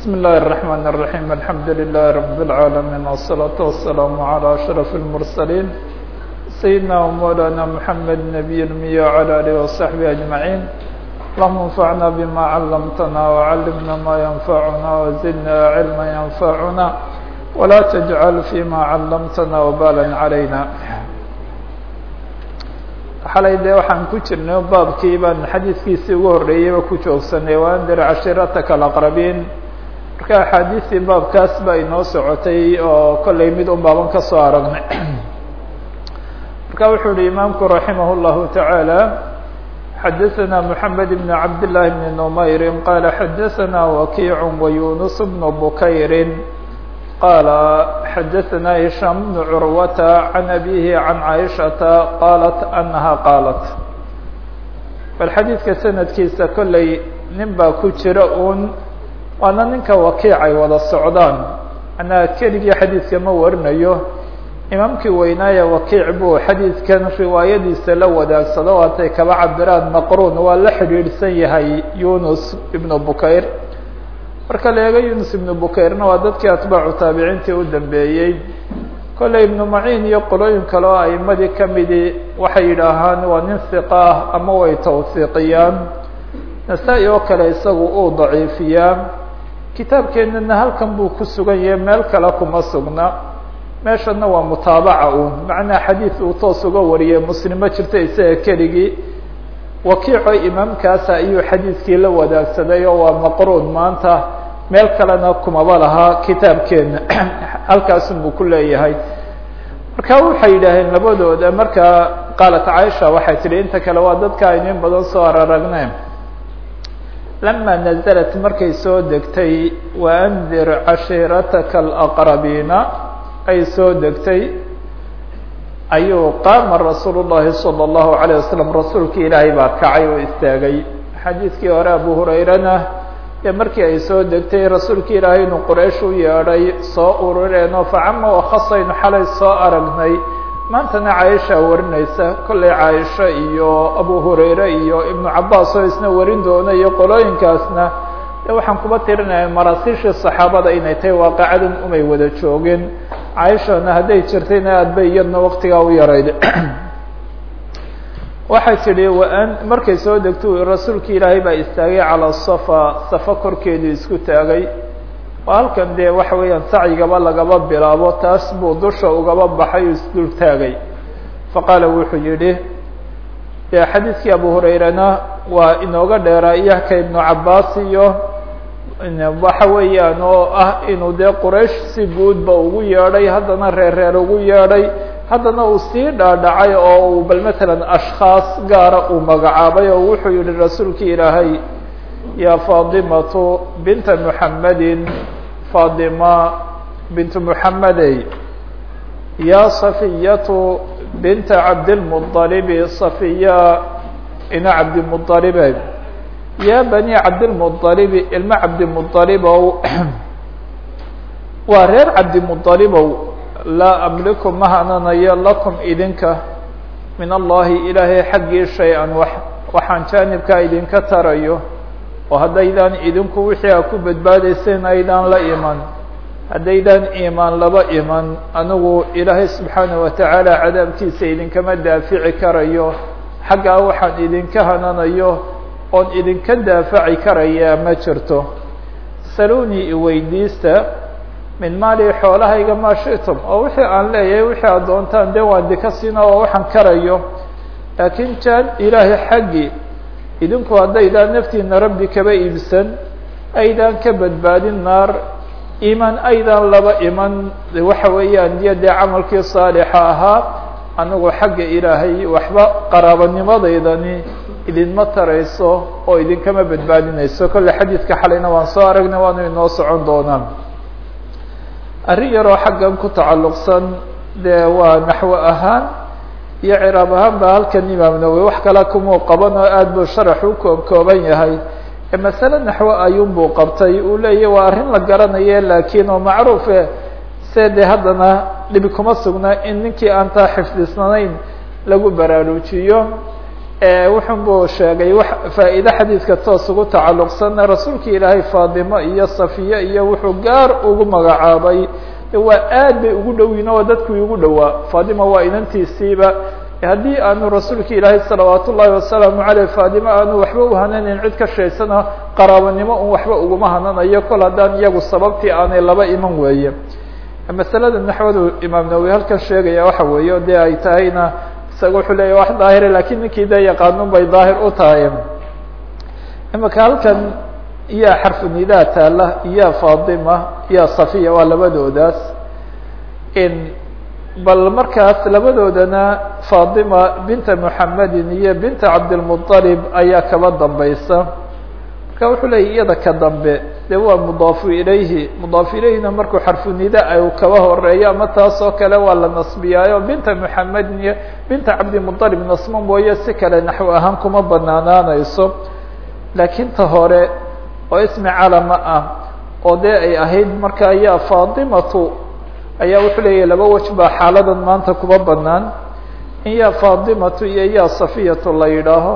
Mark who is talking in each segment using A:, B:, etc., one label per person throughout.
A: بسم الله الرحمن الرحيم الحمد لله رب العالمين والصلاة والسلام على أشرف المرسلين سيدنا ومولانا محمد نبي المية وعلى آله وصحبه أجمعين اللهم انفعنا بما علمتنا وعلمنا ما ينفعنا وزدنا علما ينفعنا ولا تجعل فيما علمتنا وبالا علينا xalay dee waxaan ku jirnay baabkii baan xadiidkiisii ugu horreeyeyba ku joogsanay waandir cashirataka alaqrabiin marka axaadiistii baabkaas baa inoo socotay oo kollay mid un baaban ka soo aragnay marka wuxuu yihi imaamku raximah اllahu taعaalى xadaثna mحamed بn cabd لlahi bn نmayri qala xadaثna wakiic wayunus bn bukayri qala xadaثna هisham bn curwata can abihi can caiشhaةa qalat anaha qaalat bal xadiidka sanadkiisa kollay nin baa ku jira un waana ninka wakiic ay wada socdaan. Anaa keligii xadiidka ma warinayo. Imaamkii weynaaye wakiic buu xadiidkan riwaayadiisa la wadaagsado waatay kaba cabiraan maqruun. Waa la xidhiidhsan yahay yunus ibnu bukayr. Marka la eego yunus ibnu bukayrna waa dadkii atbaacu taabiciintii u dambeeyey. Kolley ibnu maciin iyo qolooyin kale oo aimadii kamidi waxay yidhaahaan waa nin hiqa ah ama way tawsiiqiyaan nasaa-i oo kale isagu uu daciifiyaa kitaabkeenana halkan buu ku sugan yahay meel kale kuma sugna. Meeshana waa mutaabaca uun. Macnaa xadiid uu toos uga wariyay muslimo jirta isaga keligii. Wakiico imaamkaasa ayuu xadiidkii la wadaagsaday oo waa maqruun maanta. Meel kalena kumaba lahaa kitaabkeena halkaasun buu ku leeyahay. Marka waxay yidhaaheen labadooda markaa qaalat caaisha waxay tihi inta kale waa dadka aynin badan soo araragne lama naزlat markay soo degtay waandir cashiirataka alaqrabiina ay soo degtay ayuu qaama rasuul الlahi salى الlahu عalيه wasalam rasuulkii ilaahay baa kacay oo istaagay xadiidkii hore abu hurayrana dee markii ay soo degtay rasuulkii ilaahay inuu quraysh u yeedhay soo urureenoo facama wakhasaynu xalay soo aragnay maantana caaisha warinaysa kollay caaisha iyo abu hurayre iyo ibnu cabaas oo isna warin doona iyo qolooyinkaasna de waxaan kuba tirinaya maraasiishii saxaabada inay tahay waaqacadan umay wada joogeen. Caaishana hadday jirtayna aad bay iyadna waktigaa u yarayd. Waxay tidhi waan markay soo degto rasuulki ilaahay baa istaagay calaa safa safa korkeedu isku taagay halkan dee waxa weeyaan sacyigaba lagaba bilaabo taas buu dusha ugaba baxay oo isdul taagay. Faqaala wuxuu yidhi dee xadiidkii abu hurayrena waa inooga dheeraa iyaka ibnu cabaas iyo waxa weeyaan oo ah inuu dee quraysh si guudba ugu yeedhay haddana reer reer ugu yeedhay haddana uu sii dhaadhacay oo uu bal matalan ashkhaas gaara uu magacaabay oo wuxuu yihi rasuulkii ilaahay ya faadimatu binta muxamedin faadima bintu muxamedey ya safiyatu binta cabdilmuطalibi safiya ina cabdimuطalibe ya bani cabdilmuطalibi ilma cabdimuطalibow waa reer cabdimuطalibow laa amliku ma hananayo lakum idinka min allahi ilaahay xaggii shay-an wax waxaan jaanibkaa idinka tarayo oo haddaydaan idinku wixii a ku badbaadayseen aydaan la iman. Haddaydaan iimaan laba iman anigu ilaahay subxaanaه watacaala cadaabkiisa idinkama daafici karayo xaggaa waxaan idinka hananayo oon idinka daafaci karayaa ma jirto. Saluni iweydiista min maali xoolahayga maa shitum oo wixii aan leeyahay wixii aad doontaan dee waan dika siina oo waxaan karayo. Laakiin jaan ilaahay xaggii idinku haddaydaan naftiina rabbi kaba iibsan aydaan ka badbaadin naar iimaan aydaan laba iman. Waxa weeyaan iyo camalkii saalixa ahaa anigu xagga ilaahay waxba qaraabanimadeydani idinma tarayso oo idinkama badbaadinayso. Kolle xadiidka xalayna waan soo aragnay waanu inoo socon doonaa. Arrin yaroo xaggan ku tacalluqsan dee waa naxwo ahaan iyo ciraab ahaan ba halkan imaam wax kale kumuu qaban oo aad buu sharax u koob kooban yahay masale naxwo ayuunbuu qabtay uu leeyahy waa arrin la garanaye laakiin oo macruufe se dee haddana dhibi kuma sugna in ninkii aan taa xifdisnaneyn lagu baraarujiyo. Wuxun buu sheegay wax faa'iide xadiidka toos ugu tacalluqsanna rasuulka ilaahay faadimo iyo safiye iyo wuxuu gaar ugu magacaabay waa aad bay ugu dhowiin oo dadkii ugu dhowaa. Faadima waa inantiisiiba. Haddii aanu rasuulka ilaahay salawaat ullaahi wasalaamu caleyh faadimo aanu waxba uhananayn cid ka shaysana qaraabanimo un waxba uguma hananayo kol haddaan iyagu sababtii aanay laba iman weeye. Masalada naxwadu imaam nawowi halkan sheegaya waxa weeye dee ay tahayna isaga wuxuu leeya wax daahire laakiin ninkii dee yaqaanun bay daahir u tahay. Imaka halkan iya xarfu nidaa taala iya fatima iya safiya waa labadoodaas. Bal markaas labadoodana fatima binta muxamedin iyo binta cabdilmuطalib ayaa kaba dambaysa. Marka wuxuu leeyay iyada ka dambe de waa mudaafu ilayhi. Mudaafu ilayhina markuu xarfu nida ay kaba horeeyo ama taas kale waa la nasbiyaayo. Binta muxamedin iyo binta cabdimuطalib nasmo mooye si kale naxw ahaan kuma banaanaanayso laakiin ta hore oo ismi calama ah oo dee ay ahayd marka ayaa fatimatu ayaa wuxuu leeyahy laba wej xaaladan maanta kuba banaan in yaa fatimatu iyo yaa safiyatu la yidhaaho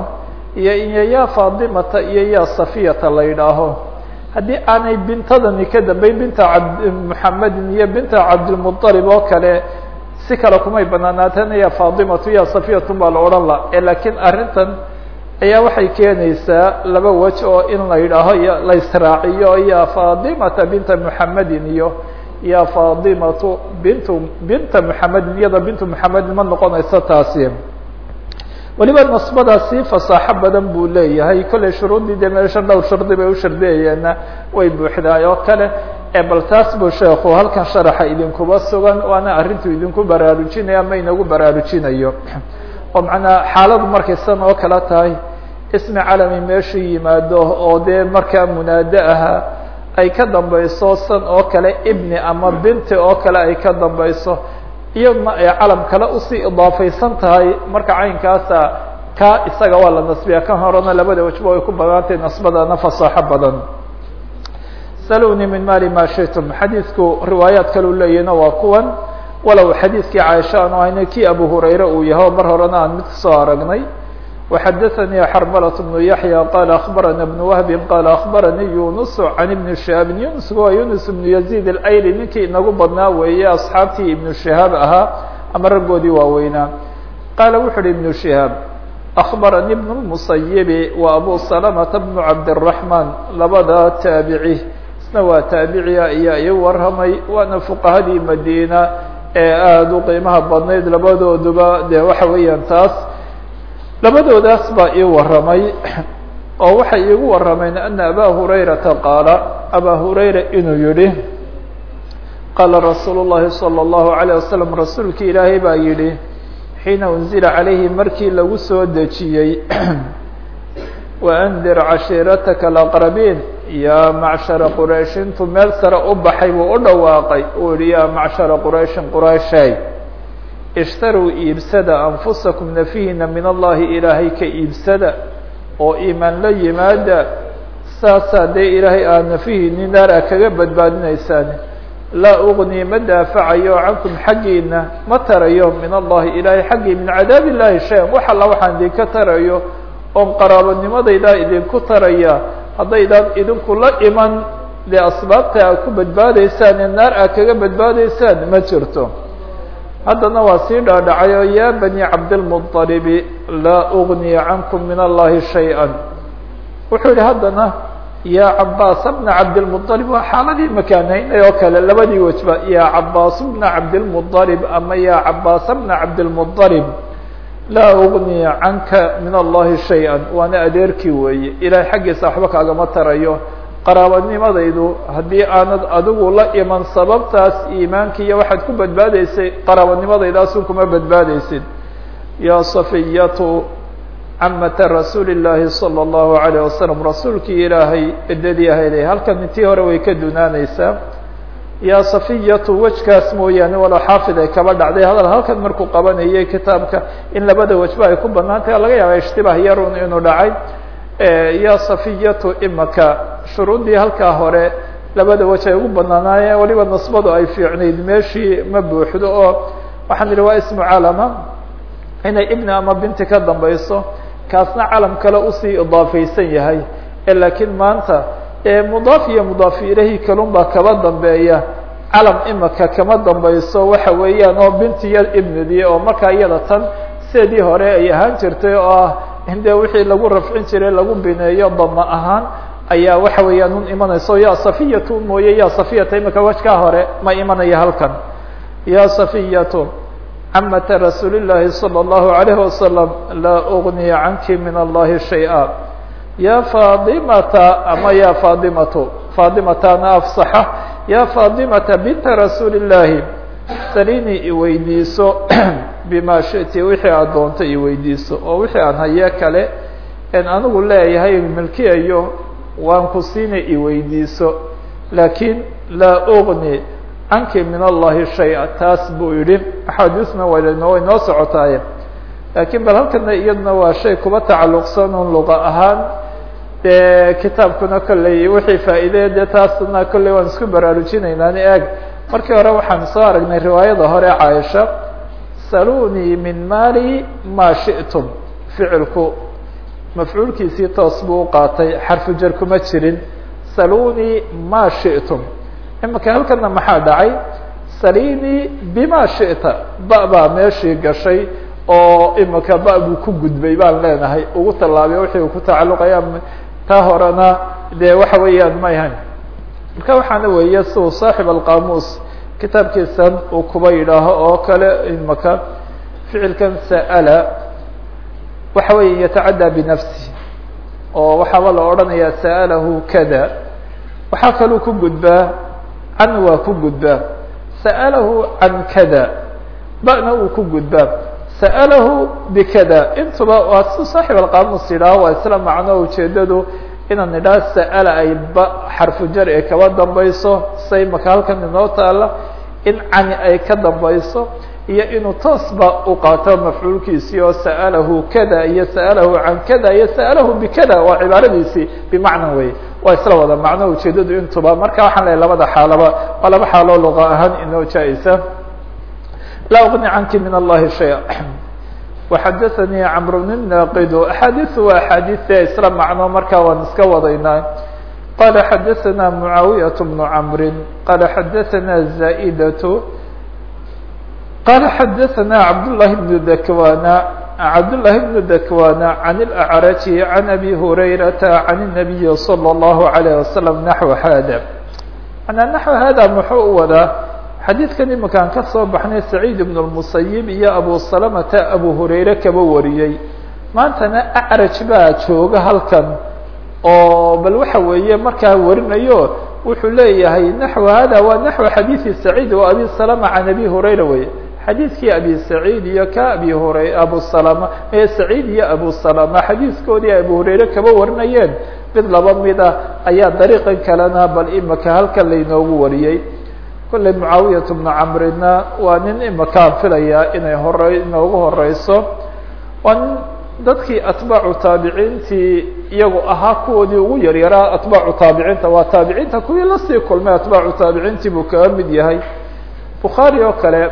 A: iyo iyo yaa fatimata iyo yaa safiyata la yidhaaho. Haddii aanay bintadani ka dambeyn binta cabd muxamedin iyo binta cabdilmuطalib oo kale si kale kumay banaanaateen ya fatimatu ya safiyatu baa la odhan la lakiin arrintan ayaa waxay keenaysaa laba wej oo in la yidhaaho la israaciyo ya fatimata binta muxamedin iyo ya fatimatu bintu binta muxamedin iyada bintu muxamedin ma noqonayso taasi. Weliba nasbadaasi fasaaxo badan buu leeyahay. Kollay shuruuddii dee meesha dhowr shardi bay u shardiyayeenna way buuxdaay oo kale. Bal taas buu sheekhu halkan sharaxa idinkuba sugan waana arrintuu idinku baraarujinaya ama inagu baraarujinayo oo macnaa xaaladu markay san oo kale tahay ismi calami meeshu yimaado oo dee markaa munaado ahaa ay ka dambayso san oo kale ibni ama binti oo kale ay ka dambayso. Iyadna ay calam kale u sii idaafaysan tahay marka caynkaasa ka isaga waa la nasbiya kan horena labada wajba way ku banaantay nasbadana fasaaxo badan. Saluni min mali ma shitum. Xadiidku riwaayaat kalu leeyahina waa kuwan walow xadiidkii caaisha aanu hayna kii abu hurayre uu yaho mar horena aan mid kasoo aragnay وxadثnي xrmlة بن yaحyى qال أخbarana بن وهb qال أخbaranii yunus عan iبn شhihaabi yunus waa yunus بن يزيد الأyli ninkii inagu badnaa weeye asxaabtii iبن شhihaab ahaa ama raggoodii waaweynaa qaala wuxu uhi iبن شhihaab أخbaranii بن المصyب wa abu سلمة بن cabdالرحمن labada taabici isna waa taabiciya ayaa ii warramay waana fuqahadii madina ee aada u qiimaha badnayd labadooduba de waxa weeyaan taas labadoodaas baa ii warramay oo waxay iigu warrameen ana abaa hurayrata qaala abaa hurayra inuu yihi qaala rasuulu llahi salى اllahu عalيه wasalam rasuulki ilaahay baa yidhi xiina unzila calayhi markii lagu soo dejiyey waandir cashiirataka alaqrabiin yaa macshara quraysh intuu meel sare u baxay buu u dhawaaqay. Uu yihi yaa macshara qurayshin qurayshay ishtaruu iibsada anfusakum nafihiina min allahi ilaahay ka iibsada oo iimaan la yimaada. Saasaa dee ilaahay aad nafihiini naar a kaga badbaadinaysaan laa ugnii ma daafacayo cankum xaggiina ma tarayo min allahi ilaahay xaggii min cadaab illahi shay-an wax alla waxaan idinka tarayo oon qaraabanimadaydaa idinku taraya haddaydaan idinku la iman dee asbaabta aad ku badbaadaysaan ee naar aad kaga badbaadaysaan ma jirto haddana waa sii dhaadhacay oo yaa bani cabdilmuطalibi laa ugniya cankum min allahi shay-an wuxuu yihi haddana yaa cabaasa bna cabdilmuطalib waa xaaladii makaanaynay oo kale labadii wejba yaa cabaas bna cabdilmuطalib ama yaa cabaasa bna cabdilmuطalib laa ugniya canka min allahi shay-an waana adeerkii weeye ilahay xaggiisa waxba kaagama tarayo qaraabanimadaydu haddii aanad adigu la iman sababtaas iimaanka iyo waxaad ku badbaadaysay qaraabanimadaydaasuu kuma badbaadaysid yaa safiyatu camata rasuuli llaahi salى اllahu alayه wasalam rasuulkii ilaahay edadii ahayday halkan intii hore way ka dunaaneysaa yaa safiyatu wejkaas mooyaane walo xaafid ay kaba dhacday. Hadal halkan markuu qabanayay kitaabka in labada wejba ay ku bannaan tahay laga yaaba ishtibaah yarun inuu dhacay. Ya safiyatu imaka shuruuddii halkaa hore labada wej ay ugu banaanaayeen waliba nasbadu ay fiicnayd. Meeshii ma buuxdo oo waxaan idhi waa ismu calama inay ibni ama binti ka dambayso kaasna calam kale u sii idaafaysan yahay. Laakiin maanta mudaaf iyo mudaaf ilahi kalun baa kaba dambeeya. Calam imaka kama dambayso waxa weeyaan oo bintiya ibnidii oo markaa iyada tan sideedii hore ay ahaan jirtay oo ah inde wixii lagu rafcin jiray lagu bineeyo dama ahaan ayaa waxa weeyaan un imanayso. Ya safiyatu mooye ya safiyata imika wajkaa hore ma imanaya halkan. Ya safiyatu camata rasuuli llahi salى اllahu wasalam laa ugni canki min allahi shay-a ya faadimata ama ya faadimatu faadimatana afsaxa ya faadimata binta rasuuli llahi salini iweydiiso bima shiti wixii aad doonto iweydiiso oo wixii aan haye kale en anigu leeyahay milkiyayo waan ku siina iweydiiso laakiin laa ugni canki min allahi shay-a taas buu yihi axaadiisna waynoo way noo socotaaye laakiin bal halkana iyaduna waa shay kuba tacalluqsan un luqa ahaan dee kitaabkuna kolley wixii faa'iideye dee taasna kolley waan isku baraarujinaynaani eeg. Markii hore waxaan soo aragnay riwaayada hore caaisha salunii min mali ma shi'tum. Ficilku mafcuulkiisii toos buu u qaatay xarfu jar kuma jirin. Salunii ma shi'tum. Imika halkana maxaa dhacay? Salini bima shi'ta. Ba meeshii gashay oo imika ba buu ku gudbay baan leenahay. Ugu tallaabay wixii uu ku tacalluqaya taa horena dee waxa weeyaan ma ahayn marka waxaana weeye siuu saaxib alqamuus kitaabkiisan uu kuba yidhaaho oo kale imaka ficilkan sa'ala waxa weeye yatacaddaa binafsi oo waxaaba la odhanayaa sa'alahu kada. Waxaa kaluu ku gudbaa can waa ku gudbaa. Sa'alahu can kada. Ba'na uu ku gudbaa sa'alahu bikada intuba waa si saaxib alqamuus yidhaaho waa isla macno ujeedadu inaan nidhaha sa'ala ay ba xarfu jar ee kaba dambayso say maka halkan inoo taala in cani ay ka dambayso iyo inuu toosba u qaato mafcuulkiisii oo sa'alahu kada iyo sa'alahu can kada iyo sa'alahu bikada waa cibaaradiisii bimacna wey waa isla wada macno ujeedadu intuba marka waxaan lehay labada xaalaba waa laba xaaloo luqa ahaan inoo jaa-isa laa ugni canki min allahi shaya وxadثnي cمر بن ناqd أxاadiث waa أxاadiثe isla macno markaa waan iska wadaynaa qala xadثna معaaوiية بن cمr qala xadثna زائdة qala xadثna عبداللahi بن dكوان عبداللahi بن dكوان عن الأعرج عن أbي هريرة عن النبي صلى الله عليه وسلم نحو hda mعnaa نحو hada muxuu u wadaa xadiidkan iminkaan ka soo baxnay saciid ibn اmusayib iyo abu salamata abu hurayre kaba wariyey maantana acraj baa jooga halkan oo bal waxa weeye markaa warinayo wuxuu leeyahay naxو hada waa naxو xadiiثi saciid o abi salama can abi hurayra wey xadiidkii abi saciid iyo ka abi hura abu salama ee saciid iyo abu salama xadiiskoodii abu hurayre kaba warinayeen mid laba mida ayaa dariiqan kalena bal imika halkan lainoogu wariyey kolley mucaawiyat bnu camrina waa nin imakaan filayaa inay hore inoogu horeyso. Waa nin dadkii atbaacu taabiciintii iyagu ahaa kuwoodii ugu yaryaraa atbaacu taabiciinta waa taabiciinta kuwii la sii kulmay atbaacu taabiciintii buu kaga mid yahay. Bukhaari oo kale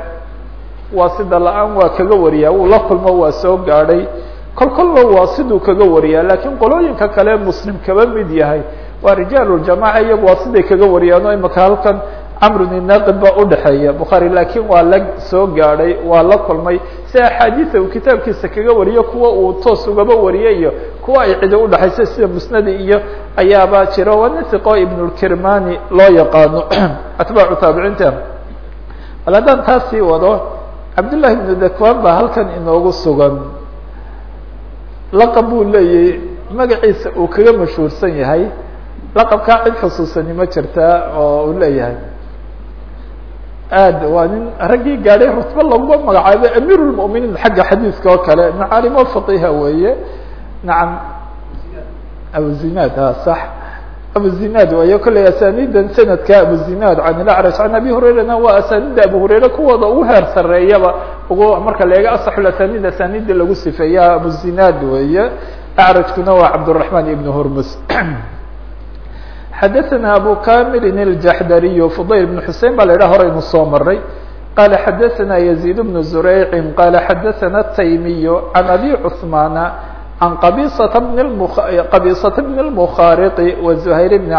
A: waa sida la'aan waa kaga wariyaa wuu la kulmo waa soo gaadhay. Kol waa siduu kaga wariyaa laakiin qolooyinka kale muslim kaba mid yahay. Waa rijaaluljamaca iyagu waa siday kaga wariyaan oo imaka halkan camrun inaaqid baa udhexeeya bukhaari laakiin waa la soo gaadhay waa la kulmay. Si axaadiisa uu kitaabkiisa kaga wariyo kuwa uu toos ugaba wariyay iyo kuwa ay cidi udhexayso sida musnadi iyo ayaaba jira waa nisiqo ibnulkirmani loo yaqaano. Atbaacu taabiciinta. Bal haddaan taas sii wado cabdullahi ibnu dakwan baa halkan inoogu sugan. Laqab buu leeyahy magaciisa uu kaga mashhuursan yahay. Laqabkaa cid xusuusani ma jirtaa oo uu leeyahay aad waa nin raggii gaadhay rutbe laguma magacaabo amiir lmuminiin xagga xadiiska oo kale macaalimo faqiha weeye nacam abuzinaad ha sax abuzinaad wayo kolley asaniidan sanadka abuzinaad can ilacraj can abi hurayrana waa asanida abu hurayre kuwooda ugu heer sareeyaba ugu marka la eega asaxul asanid asanida lagu sifeeya abuzinaad weeye acrajkuna waa cabdالرaحman ibn hurmus xadaثna abu kamilin الjaxdariy fudayl بn xusein ba la idhaha horaynu soo maray qala xadaثna يزيد بن زurayci qala xadaثna الtaymiy can abi cثmana عن qبيصة بن qبيصة بن المخاaرق وزهير بن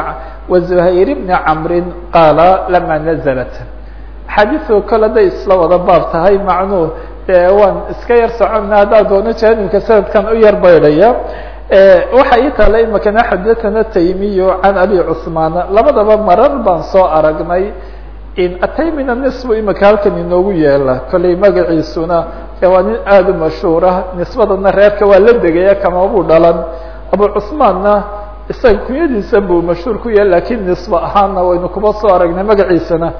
A: وزهير بن عمر qاaل لما نزلت xadيثu kale day isla wada baab tahay macnuu waan iska yar socona haddaa doono jaanibka sanadkan u yar baydhaya waxaa ii taala imika xadaana taymiyu can abi cثmaan labadaba marar baan soo aragnay ataymina nisbu imika halkan inoogu yeela. Kolley magaciisuna waa nin aada u mashhuura ah. nisbadana reerka waa la degaya kamabuu dhalan. Abu cثmaanna isaga kunyadiisa buu mashhuur ku yahay lakiin nisba ahaana waynu kuma soo aragnay magaciisana.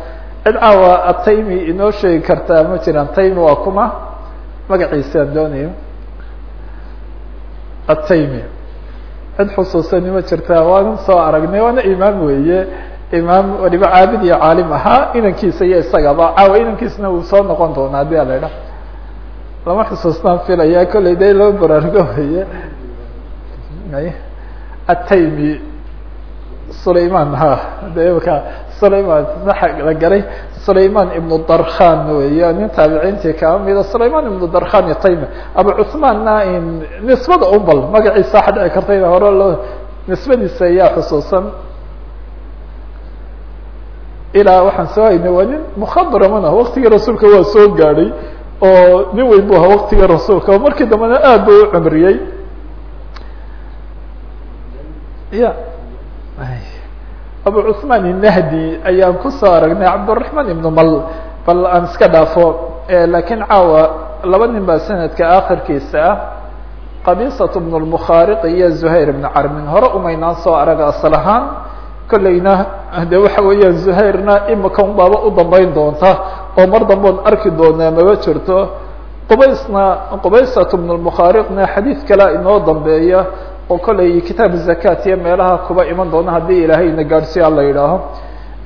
A: Cid caawa ataymi inoo sheegi kartaa ma jiraan. Taymi waa kuma magaciisaan doonayo ataymi cid xusuusani ma jirtaa waanan soo aragnay waana imaam weeye. Imaam waliba caabid iyo caalim ahaa inankiisa iyo isagaba. Caawa inankiisna uu soo noqon doona haddii ala idha lama xusuustaan filaya kollay de loo baraarugo weye ataymi sulayman ha de imaka sulayman la garay sulayman ibnu darkhan weya nin taabiciintii kaa mida sulayman ibnu darkhan iyo taymi abu cuثmaanna nisbada ubal magaciisa waxa dhici karta in hore loo nisbadiisa ayaa xusuusan. Ilaa waxaan soo haynay waa nin mukhadraman ah waktigii rasuulka waa soo gaadhay oo nin weyn bu ahaa waktigii rasuulka markii dambena aad ba u cumriyey. Ya abu cثmaan الnahdi ayaan kusoo aragnay cabdالرaحman ibn mal bal aan iska dhaafo lakiin caawa laba nin baa sanadka akhirkiisa ah qabisaة bn الmukhaariq iyo zuhayr ibn carmin hore umaynaan soo arag asal ahaan kollayna de waxa weeyaan zuhayrna imika un baaba u dambeyn doonta oo mar damboon arki doonaa maba jirto qubaysna qubaysat bn الmukhaariqna xadiid kalea inoo dambeeya oo kollay kitaab zakat iyo meelaha kuba iman doona haddii ilaahayna gaadhsiya la yidhaaho.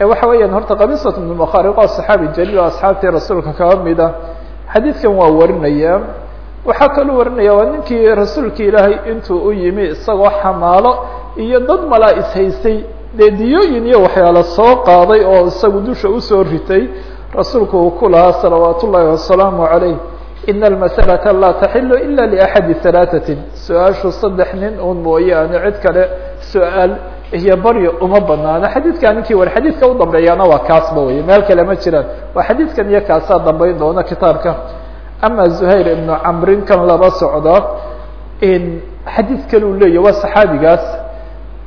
A: Waxa weeyaan horta qabisat bn mukhaariq waa saxaabi jaliil oo asxaabtii rasuulka kaba mida xadiidkan waa warinaya. Waxaa kaloo warinaya waa ninkii rasuulka ilaahay intuu u yimi isagoo xamaalo iyo dad malaa ishaysay dee diyooyin iyo waxyaala soo qaaday oo isagu dusha u soo ritay. Rasuulku uu ku lahaa salawaat wasalaamu calayh in almasalata laa taxilu ila liaxadi halaatatin su'aashu saddex nin un mooyaane cid kale su'aal iyo baryo uma banaano xadiidka ninkii war xadiidka u dambeeyaana waa kaasba wey meel kale ma jiraan waa xadiidkan iyo kaasaa dambeyn doona kitaabka ama zuhayr ibnu camrin kan laba socda xadiid kale leeyahy waa saxaabigaas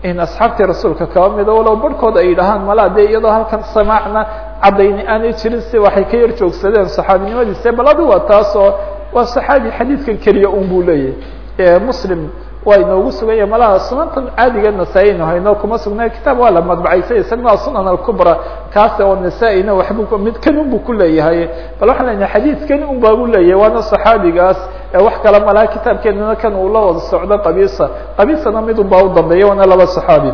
A: in asxaabtii rasuulka kaba mida walow barhkood ay yidhahaan malaa dee iyadoo halkan samaacna caddayni aanay jirin si waxay ka yar joogsadeen saxaabinimadiise bal adi waa taas oo waa saxaabi xadiidkan keliya un buu leeyahy muslim waa inoogu sugan yahay malaha sunantan caadiga nasaa-inu hayno kuma sugnay kitaab waa la madbacaysay isagna sunan alkubra kaase oo nasaa-ina waxbu mid kan un bu ku leeyahay. Bal waxaan lenahay xadiidkan un u leeyahay waana saxaabigaas wax kale malaha kitaabkeenana kan uu la wada socdo qabisa qabisana mid un u dambeeya waana laba saxaabi.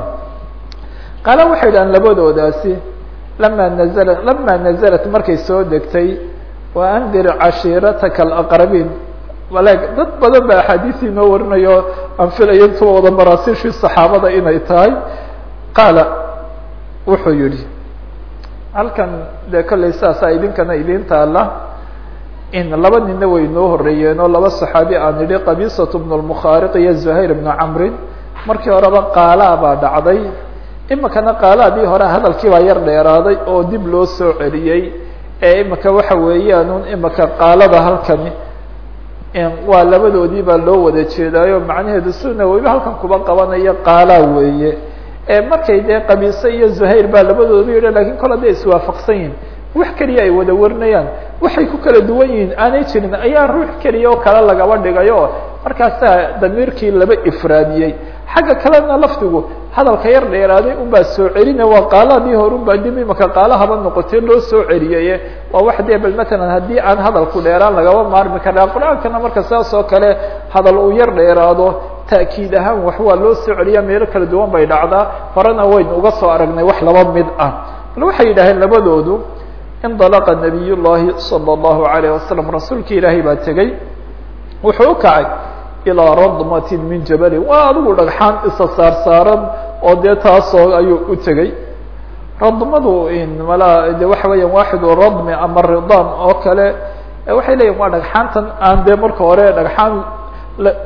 A: Qaala waxay dhahaan labadoodaasi lama nazla lama nazalat markay soo degtay wa andir cashiirataka alaqrabiin maleg dad badan ba axaadiis inoo warinayo aan filayo intuba wada maraasiishii saxaabada inay tahay. Qaala wuxuu yihi halkan dee kollay saasaa idinkana idin taala in laba nina way inoo horeeyeen oo laba saxaabi aan idhi qabisat bn lmukhaariq iyo zuhayr bnu camrin. Markii horeba qaalaa baa dhacday. Imikana qaalaadii hore hadalkii baa yar dheeraaday oo dib loo soo celiyey. Ee imika waxa weeyaan imika qaalada halkani waa labadoodii baa loo wada jeedaayo macnaheedu suna weliba halkan kuba qabanayo qaalaa weeye. Markay dee qabiise iyo zuhayr baa labadoodu yidha laakiin kol hadday iswaafaqsan yihiin wax keliya ay wada warinayaan waxay ku kala duwan yihiin aanay jirin ayaa ruux keliya oo kale lagaba dhigayo. Markaasaa damiirkii laba ifraadiyey xagga kalena lafdigu hadalka yar dheeraaday unbaa soo celina waa qaaladii hore unbaa dib imaka qaalahaba noqotay loo soo celiyay waa wax dee matalan haddii aan hadalku dheeraan lagaba maarmi karaa qur'aankana marka saas oo kale hadal uu yar dheeraado ta'kiid ahaan wax waa loo soo celiyaa meelo kala duwan bay dhacdaa. Horena waynu uga soo aragnay wax laba mid ah. Waxay yidhaaheen labadoodu indalaqa nabiy llahi salى اllahu alayh wasalam rasuulki ilaahay baa tegey. Wuxuu kacay ilaa radmatin min jabalin waa adigu dhagxaan isa saar saaran oo dee taasoo ayuu u tegey. Radmadu mala de waxa weeyaan waaxidu radmi ama ridam oo kale waxay leeyihiin waa dhagxaantan aan dee marka hore dhagxaan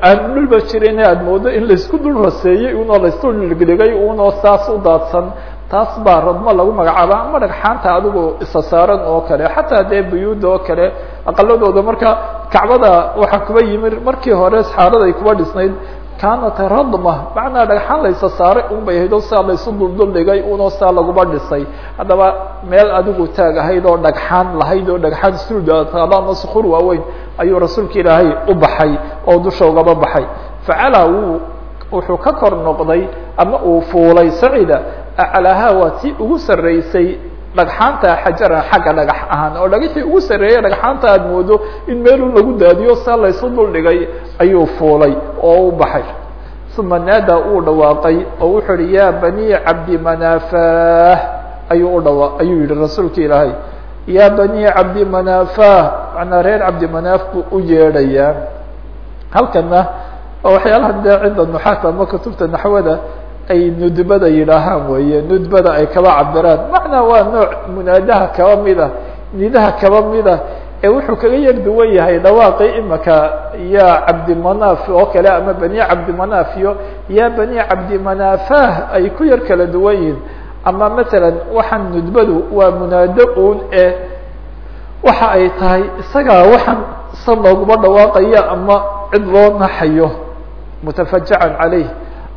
A: aan dhulba jirin aad moodo in la isku dul raseeyey unoo laisdul dhigdhigay unoo saas u daadsan taas baa radmo lagu magacaaba ama dhagxaanta adigu isa saaran oo kale xataa dee buyuuda oo kale aqaladooda marka kacbada waxaa kuba yimid markii hore saxaarada ay kuba dhisnayd kaanat radma macnaa dhagxaan laysa saaray un bay ahayd oo saa laysu duldul dhigay unoo saa laguba dhisay. Haddaba meel adigu taag ahayd oo dhagxaan lahayd oo dhagxaan suudaataaba ama sukur waaweyn ayuu rasuulka ilaahay u baxay oo dusha ugaba baxay facala wuu wuxuu ka kor noqday ama uu fuulay sacida aclaaha waa tii ugu sarreysay dhagxaanta xajaran xagga dhagax ahaan oo dhagaxii ugu sarreeyay dhagxaanta aad moodo in meeluu lagu daadiyo saa laysu duldhigay ayuu fuulay oo u baxay. Uma naada uu dhawaaqay oo wuxuu uhi ya bani cabdi manafah ayuu udhawa ayuu yihi rasuulka ilaahay. Ya bani cabdi manaa reer cabdi buu u yeedhayaa. Halkana oo waxyaalaha dee cinda nuxaat ama kutubta naxwada ay nudbada yidhaahaan weeye nudbada ay kaba cabiraan macnaa waa nooc munaadaha kaba mida nidaha kaba mida ee wuxuu kaga yar duwan yahay dhawaaqii imaka ya cabdimanaf oo kale ama bani cabdimanaf iyo ya bani cabdimanafah ay ku yar kala duwan yihiin ama masalan waxaan nudbadu waa munaado un e waxa ay tahay isagaa waxaan sa looguma dhawaaqaya ama cid loo naxayo mutafajacan caleyh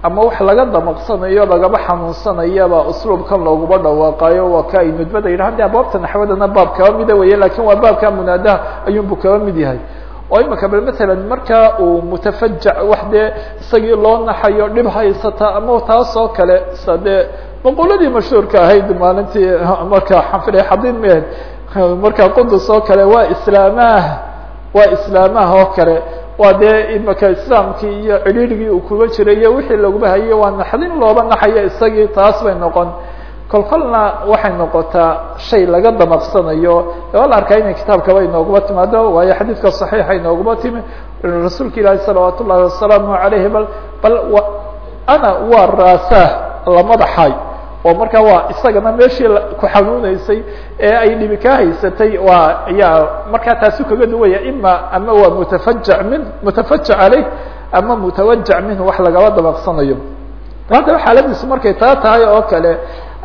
A: ama wax laga damaqsanayo lagaba xanuunsanayaba usluubkan looguma dhawaaqayo waa ka ay nudbada yidhahan de abwaabta naxwadana baab kaba mida weye laakiin waa baabka munaadaha ayuunbu kaba mid yahay. Oo imaka bal masalan marka uu mutafajac wax dee isagii loo naxayo dhib haysata ama taas oo kale sa dee maqoladii mashhuurka ahayd maalintii marka xanfida xadin mehed marka qudus oo kale waa islaamah waa islaamah oo kale waa dee imaka islaamkii iyo cidhiirigii uu kuga jiray iyo wixii laguba hayay waa naxdin looba naxayo isagii taas bay noqon. Kol kolna waxay noqotaa shay laga damaqsanayo waa la arkaa inay kitaabkaba inooguma timaado waayo xadiidka صaxiixa inooguma timi. Rasuulka ilaahi salawaat ullahi wasalaamu alayhi bal bal ana waa raasah la madaxay oo markaa waa isagana meeshii ku xanuuneysay ee ay dhibi ka haysatay waa ayaa markaa taasu kaga duwaya ima ama waa mutafajac min mutafajac caleyh ama mutawajac minhu wax lagaba dabaqsanayo. Haddaba xaaladiisu markay taa tahay oo kale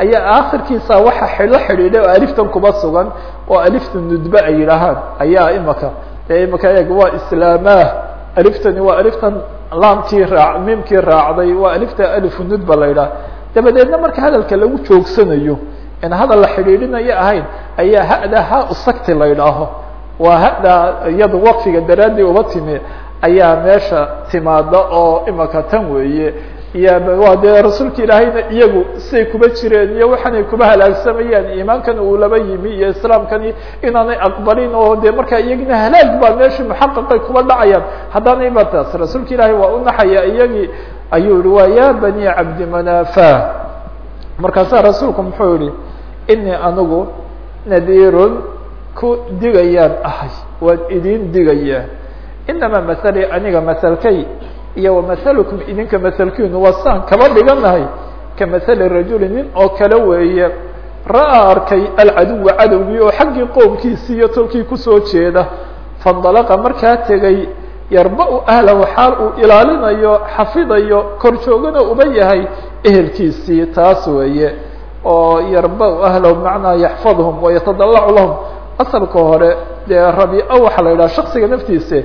A: ayaa akhirkiisa waxa xidho xidhiidhay oo aliftan kuba sugan oo alifta nudbe ay yidhaahaan ayaa imaka. Dee imaka eeg waa islaamah aliftani waa aliftan laamkii raa miimkii raacday waa alifta alifu nudba la yidhaha dabadeedna marka hadalka lagu joogsanayo in hadal la xidhiidhinayo ahayn ayaa hada ha usagti la yidhaaho. Waa hada iyada waqfiga daraadii uba timi ayaa meesha timaada oo imaka tan weeye waa dee rasuulka ilaahayna iyagu siay kuba jireen iyo waxaanay kuba halaagsamayaan iimaankan uu laba yimi iyo islaamkani inaanay aqbalin oo dee markaa iyagina halaag baa meesha muxaqaqay kuba dhacayaan. Haddaana ima taas rasuulka ilaahay waa u naxaya iyagii. Ayuu yihi waa ya bani cabdimanafa markaasaa rasuulku muxuu yihi inii anigu nadiirun ku digayaan ahay waan idin digayaa inamaa mahalii aniga mahalkay iyo wamahalukum idinka mahalkiinu waa saan kaba dhiganahay kamahali rajuli nin oo kale weeye. Ra'aa arkay alcaduwa cadowgii oo xaggii qoomkiisii iyo tolkii ku soo jeeda. Faindalaqa markaa tegay yarba-u ahlahu xaal uu ilaalinayo xafidayo kor joogana uba yahay ehelkiisii taas weeye. Oo yarba-u ahlahu bimacnaa yaxfadhum wayatadalacu lahum. Asalka hore dee rabi-a waxaa la yidhaha shaksiga naftiisa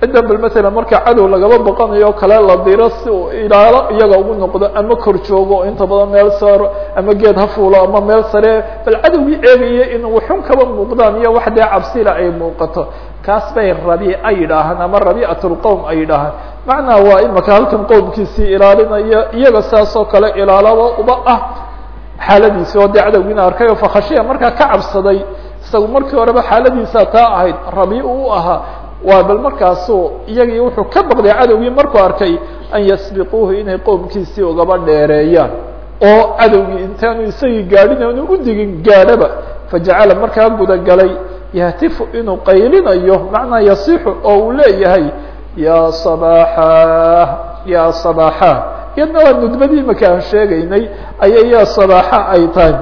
A: ciddan bal masalan marka cadow lagaba boqanayo kale la diro si uu ilaalo iyaga ugu noqdo ama kor joogo inta badan meel saaro ama geed ha fuulo ama meel sare. Bal cadowgii eegaya in wuxun kaba muuqdaan iyo wax dee cabsila ay muuqato. Kaas bay rabiica yidhaahaan ama rabiicatulqowm ay yidhaahaan macnaa waa imaka halkan qowmkiisii ilaalinaya iyaga saas kale ilaalaba uba ah xaaladiisi oo dee cadowgiina arkay oo fakhashiya markaa ka cabsaday. Isagu markii horeba xaaladiisa taa ahayd rabii u ahaa waa bal markaasu iyagii wuxuu ka baqday cadowgii markuu arkay an yasbiquuhu inay qowmkiisii ugaba dheereeyaan. Oo cadowgii intaanu isagii gaadhin aanu udigin gaadhaba fajacala markaa gudagalay yahtifu inuu qaylinayo macnaa yasixu oo uu leeyahay ya sabaxa ya sabaxa iyadna waa nudbadii imaka sheegaynay ayay ya sabaxa ay tahay.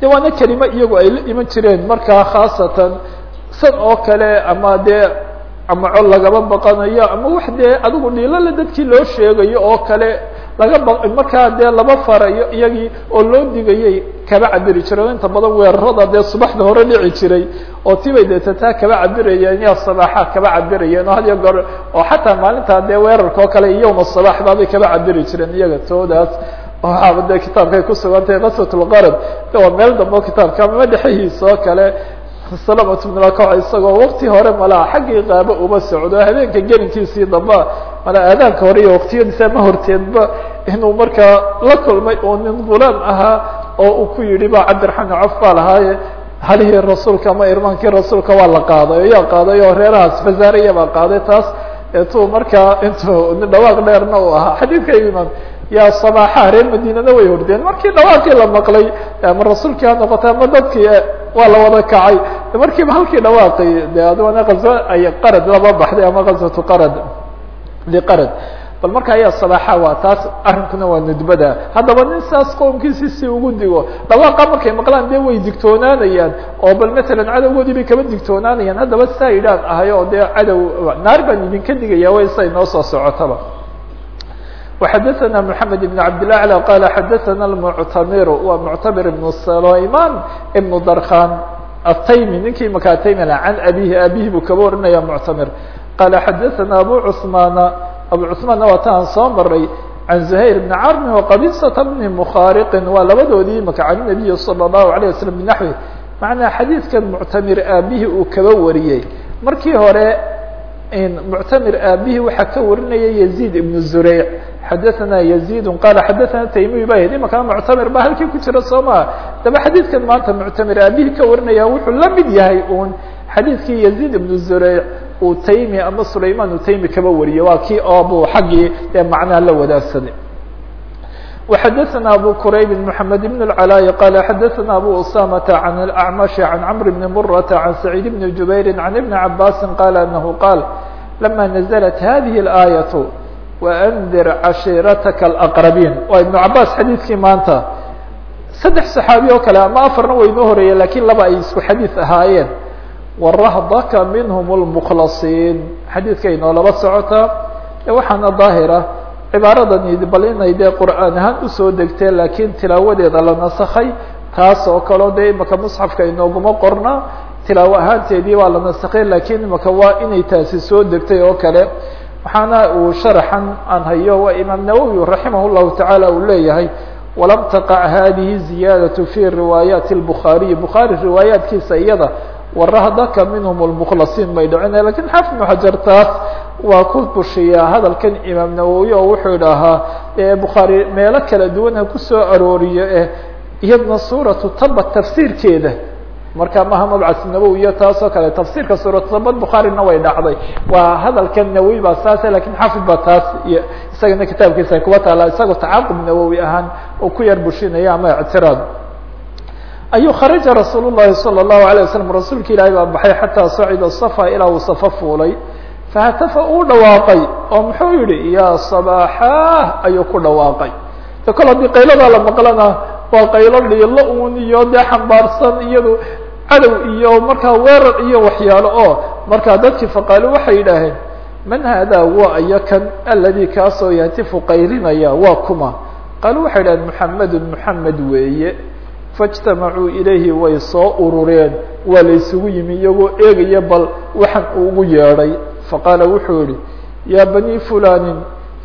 A: De waana kelimo iyagu ay la iman jireen markaa khaasatan san oo kale ama dee ama col lagaba baqanayo ama wax dee adigu dhiilole dadkii loo sheegayo oo kale laga ba markaa dee laba farayo iyagii oo loo digayay kaba cabiri jireen inta badan weerarada dee subaxda hore dhici jiray oo tibay taa kaba cabirayeen ya sabaaxa kaba cabirayeen oo had iyo oo xataa maalintaa dee weerarka oo kale iyowma baabay kaba cabiri jireen iyaga toodaas. Waxaaba dee kitaabkay kusugantahay kaswat lqarad waa meel dambe kitaabka ama dhexehiisa oo kale salamat bnulakac isagoo wakti hore malaa xaggii qaabo uma socdo. Habeenka gelinkiisii damba malaa aadaanka hore iyo waktiyadiisa ma horteedba inuu markaa la kulmay oo nin gulaam ahaa oo uu ku yidhi ba cabdiraxmaan caf baa lahaaye halihii rasuulka ama irmaankii rasuulka waa la qaaday? O yaa qaaday oo reerahaas fazaariya baa qaaday taas eetuu markaa intuu dhawaaq dheerna u ahaa. Xadiidka imaam yaa sabaaxa reer madiinana way hordeen. Markii dhawaaqii la maqlay ama rasuulkii ha noqotay ama dadkii waa la wada kacay. Markiiba halkii dhawaaqi de adana azo ay qarad laba baxday ama gazwatu qarad liqarad bal marka ayaa sabaaxa waa taas arrinkuna waa nudbada. Haddaba nin saas qowmkiisi si ugu digo. Dhawaaqa markay maqlaan dee way digtoonaanayaan. Oo bal matalan cadowgoodii bay kaba digtoonaanayaan. Haddaba saa idhaan ahay oo dee cadow naar baan idinka digaya way say noo soo socotaba وxdثna محamed بن cabd الأعلى qال xadثna المctamir wa mctamir بن سlayman بن drkan الtaymi ninkii maka taymi an abihi abihi buu kaba warinaya mctamir qala xadثna abu cثmana abu cثmaanna waa ta aan soo maray عan زhayr بن carmi وqabisة بn mkhariqi waa labadoodii maka can النabiy slى الlahu عalيه waslم بنaحwi macnaa xadiidkan muctamir aabihi uu kaba wariyey markii hore muctamir aabihi waxaa ka warinaya يزيد بن زureyc xadaثna يزيد qala xadaثna taymiy ba yidhi imaka muctamir ba halkii ku jira soo maa daba xadiidkan maanta muctamir aabihi ka warinaya wuxuu la mid yahay un xadiidkii يزيد بن زureyc uu taymi ama sulayman uu taymi kaba wariyey waa kii oobu xaggii ee macnaha la wadaagsaday وxadثna abu qrayb محamed بن العلاء qala xadaثna abu usamaة عan الأعمش عan cمr بن mرة عan سعيid بن جubayr عan iبن cabاsi qala أنه qاl لma نزلت hadiه الآية وأndir cashiirataka الأqربين waa iبن cabاs xadiidkii maanta saddex صaxaabi oo kale ama afarna way noo horeeyeen lakin laba ay isku xadiiث ahaayeen warahdaka minhm الmkhlasiin xadiidka inoo laba socotaa waxaana daahira cibaaradan bal inay dee qur'aan ahaan usoo degtee laakiin tilaawadeeda la nasakay taas oo kaleo dee imaka musxafka inooguma qorna tilaawo ahaanteedii waa la nasakay lakiin imaka waa inay taasi soo degtay oo kale waxaana uu sharaxan aan hayo waa imaam nawowi raximah llahu tacaala uu leeyahay walam taqac hadihi ziyaadaة fi riwaayaati الbukhaariyi bukhaari riwaayaatkiisa iyada warahdaka minhm اlmkhlasiin may dhicina lakin xaafid ibnu xajar taas waa ku bushiyaa hadalkan imaam nawowi oo wuxuu idhaahaa bukhaari meelo kala duwana kusoo arooriyo eh iyadna suuratu taba tafsiirkeeda marka maha mabcas nawowi iyo taas oo kale tafsiirka suuratu taba bukhaarina way dhacday waa hadalkan nawowi baa saase lakin xaafid baa taas iyo isagana kitaabkiisa kuwa taala isagoo tacaaqub nawowi ahaan oo ku yar bushinaya ama ictiraad ayuu kharaja rasuul الlahi salى الlahu عalيه waslm rasuulka ilaahay baa baxay xataa sacida safa ilaa uu safo fuulay fahatafa uu dhawaaqay oo muxuu yihi ya صabaxah ayuu ku dhawaaqay de kol haddii qayladaa la maqlana waa qaylo dhiilo un iyo dee xambaarsan iyado cadow iyo markaa weerar iyo waxyaalo oo markaa dadkii faqaalo waxay yidhaaheen man hada waa iyo kan kaasoo yahtifu qaylinaya waa kuma. Qaalu waxay idhaheen muxamedu muxamed weeye faاجtamacuu ilayhi way soo urureen waa la isugu yimi iyagoo eegaya bal waxan ugu yeedhay. Faqaala wuxuu yihi ya bani fulanin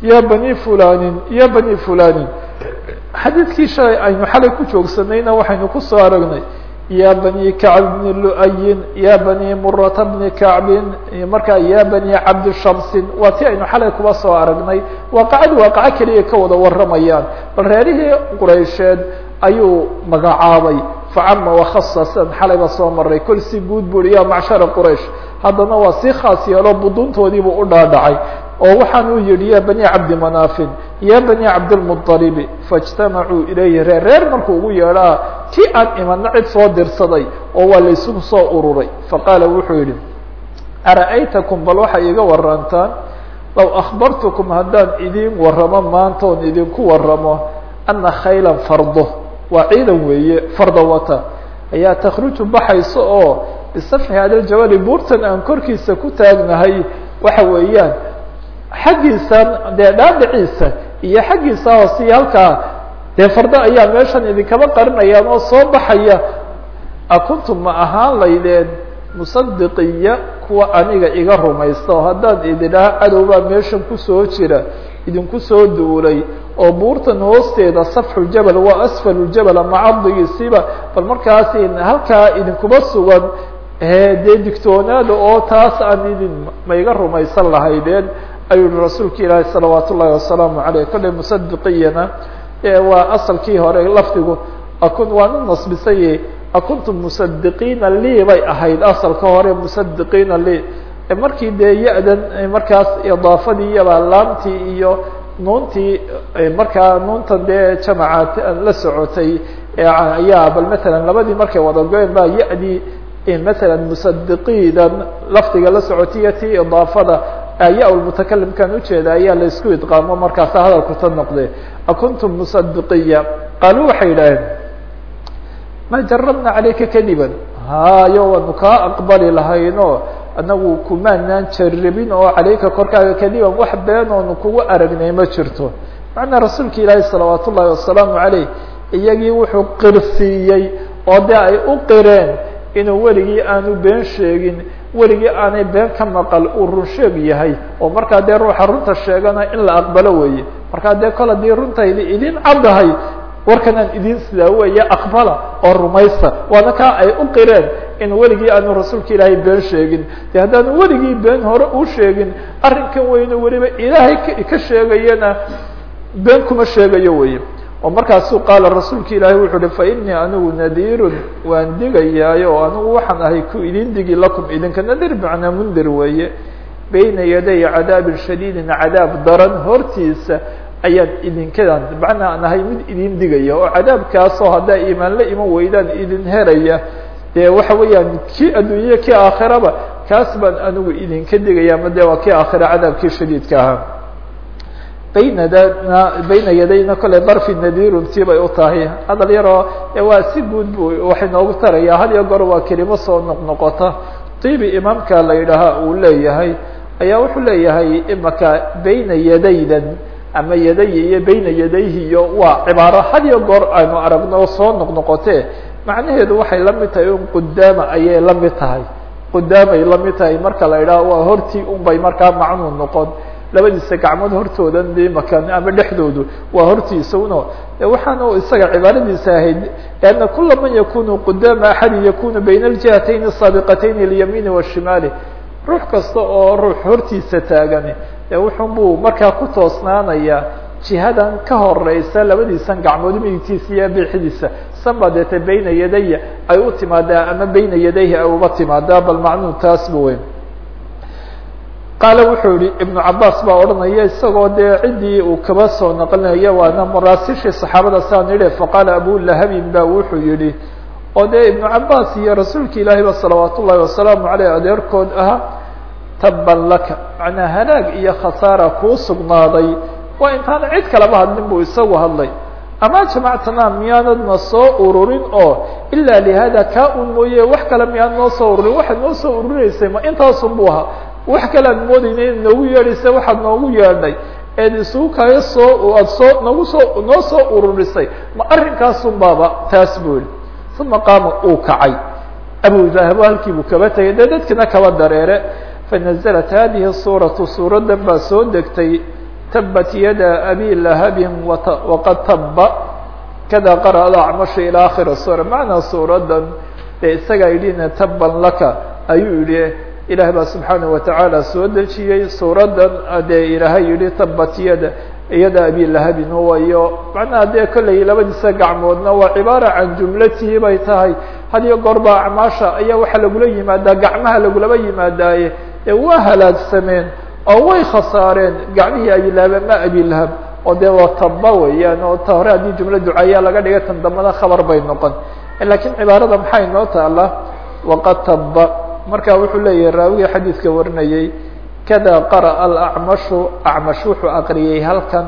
A: ya bani fulanin ya bani fulanin xadiidkii shalay aynu xalay ku joogsanayna waxaynu ku soo aragnay ya bani kacb bni lu'ayin ya bani murata bni kacbin markaa ya bani cabdi shamsin waa ti aynu xalay kuba soo aragnay waaqacadi waaqaco keliya ka wada waramayaan bal reerihii quraysheed ayuu magacaabay facama wakhasasan xalayba soo maray kol si guud buri ya macshara quraish haddana waa si khaas yeelo buduntoodiibuu u dhaadhacay oo waxaan u yidhi ya bani cabdimanaafin ya bani cabdilmualibi faijtamacuu ilayhi reer reer markuu ugu yeedhaa ti aan imanna cid soo dirsaday oo waa laysugu soo ururay. Faqaala wuxuu yidhi ara'aytakum bal waxay iga warantaan low akhbartukum haddaan idin waramo maanta oon idinku waramo ana khaylan fardo. Waa ciidan weeye farda wata. Ayaa takhruju baxayso oo bisafxi cala buurtan aan korkiisa ku taagnahay. Waxa weeyaan xaggiisan dee dhaadhiciisa iyo xaggiisa hoosiyo halkaa dee fardo ayaa meeshan idinkaba qarinayaan oo soo baxaya. Akuntum ma ahaan laydeen musadiqiya kuwa aniga iga rumaysta oo haddaan ididhaha cadowbaa meeshan ku soo jira idinku soo duulay oo buurtan hoosteeda safxu jabal waa asfalu jabal ama cabdigiisiba bal markaas halkaa idinkuma sugan dee digtoonaada oo taas aan idin ma iga rumaysan lahaydeen ayuu yihi rasuulka ilaahi salawaat ullahi wasalaamu aleyh kolley musadiqiyana waa asalkii hore lafdigu akun waan u nasbisay akuntum musadiqiina lii bay ahayd asalka hore musadiqiina lii. Markii dee ya-dan markaas idaafadii iyobaa laamtii iyo nuuntii markaa nuuntan dee jamacaad la socotay ayaa bal matalan labadii markay wada go-een baa ya-dii matalan musadiqiidan lafdiga la socotiyo tii idaafada ya mutakalimkan ujeeda ayaa la isku idqaamo markaasa hadalku ta noqde akuntum musadiqiya qaaluu waxay yidhaaheen ma jarabna calayka kadiban. Hayo waanu kaa aqbali lahayno anagu kumaanaan jarabin oo calayka korkaaga kadiban. Wax been oonu kugu aragnay ma jirto. Macnaa rasuulka ilaahi salawaat wasalaamu caleyh iyagii wuxuu qirsiiyey oo dee ay u qireen inuu weligii aanu been sheegin weligii aanay been ka maqal uu run sheeg yahay oo markaa dee ruuxa runta sheegana in la aqbalo weeye. Markaa dee kol haddii runtaydi idin caddahay warkanaan idin sidaa weeye aqbala oo rumaysta waana kaa ay u qireen in weligii aanu rasuulka ilaahay been sheegin. De haddaanu weligii been hore u sheegin arrinkan weyne weliba ilaahay ka sheegayana been kuma sheegayo weye oo markaasuu qaala rasuulka ilaahay wuxuu uhi fa inii anigu nadiirun waan digayaayo oo anigu waxaan ahay ku idin digi lakum idinka nadir macnaa mundir weeye. Bayna yaday cadaabin shadiidin cadaab daran hortiisa ayaan idinkadan macnaa aan ahay mid idin digaya oo cadaabkaasoo haddaa iimaan la iman weydaan idin heraya. Dee waxa weeyaan kii adduunya kii aakhiraba kaas baan anigu idinka digaya ama de waa kii aakhira cadaabkii shadiidka ahaa baynadana bayna yadayna kole darfi nadirun tii bay u tahay. Hadal yaroo waa si guud bu waxay noogu taraya had iyo goor waa kelimo soo noqnoqota. Tibi imaamka la yidhaaha uu leeyahay ayaa wuxuu leeyahay imaka bayna yadaydan ama yadaya iyo bayna yadayhi iyo waa cibaaro. Had iyo goor aynu aragno soo noqnoqote macnaheedu waxay la mid tahay un qudaama ayay la mid tahay. Qudaamay la mid tahay. Marka la idhaha waa hortii un markaa macnuu noqon labadiisa gacmood hortoodan de makan ama dhexdoodu waa hortiisa uno waxaana isaga cibaaradiisa ahayd لأnna kula man yakunu qudaama axadi yakunu bayna اljihatayn الsaabiqatayn اlyamiini والshimaali ruux kasta oo ruux hortiisa taagan wuxun buu markaa ku toosnaanaya jihadan ka horeysa labadiisan gacmood midigtiisa iyo bixidiisa sanba deete bayna yadaya ay u timaadaa ama bayna yadayhi ay uba timaadaa bal macnuu taas ba weyn qaale wuxuu yihi ibnu cabaas baa odhanaya isagoo dee ciddii uu kaba soo naqlinaya waana maraasishii saxaabada saan yidhi faqaala abulahabin ba wuxuu yihi oo dee ibnu cabaas iyo rasuulka ilaahi ba salawaat wasalaamu aleyh adeerkood ahaa taban laka. Macnaa halaag iyo khasaara kuu sugnaaday. Waa intaan cid kalaba hadlin buu isagu hadlay. Ama jamactana miyaanadna soo ururin oo ilaa lihada kaa un mooye wax kale miyaad noo soo ururin waxaad noo soo ururineysay ma intaasun bu ahaa wax kale ad moodeyna in noogu yeedhaysa waxaad noogu yeedhay eed isugu kayo soo aad soo nagu soo noo soo ururisay. Ma arrinkaasun taas buu yihi uma qaama uu kacay. Abu dahabo halkii buu kaba tegay dee dadkina kaba dareere. Fanaزlat hadihi suuratu suuradan baa soo degtay. Tabat yada abi lahabin waqad taba kada qara'da acmasha ilى akhiri suura. Macnaa suuradan dee isagaa yidhina taban laka ayuu yihi ilaah baa subxaanaه watacaala soo dejiyey suuradan dee ilaahay yihi tabat yada yada abi lahabin wayo. Macnaha dee kolley labadiisa gacmoodna waa cibaara can jumlatihi bay tahay. Had iyo goor baa acmaasha ayaa waxaa lagula yimaadaa gacmaha lagulaba yimaadaaye. Ee waa halaagsameen oo way khasaareen gacmihii abilahab ama abilahab oo dee waa taba weeyaan oo ta hore haddii jumla ducayaa laga dhigay tan dambana khabar bay noqon. Lakiin cibaarada maxay noo taala waqad taba marka wuxuu leeyahay raawigii xadiidka warinayey kada qara'a alacmashu acmash wuxuu aqriyey halkan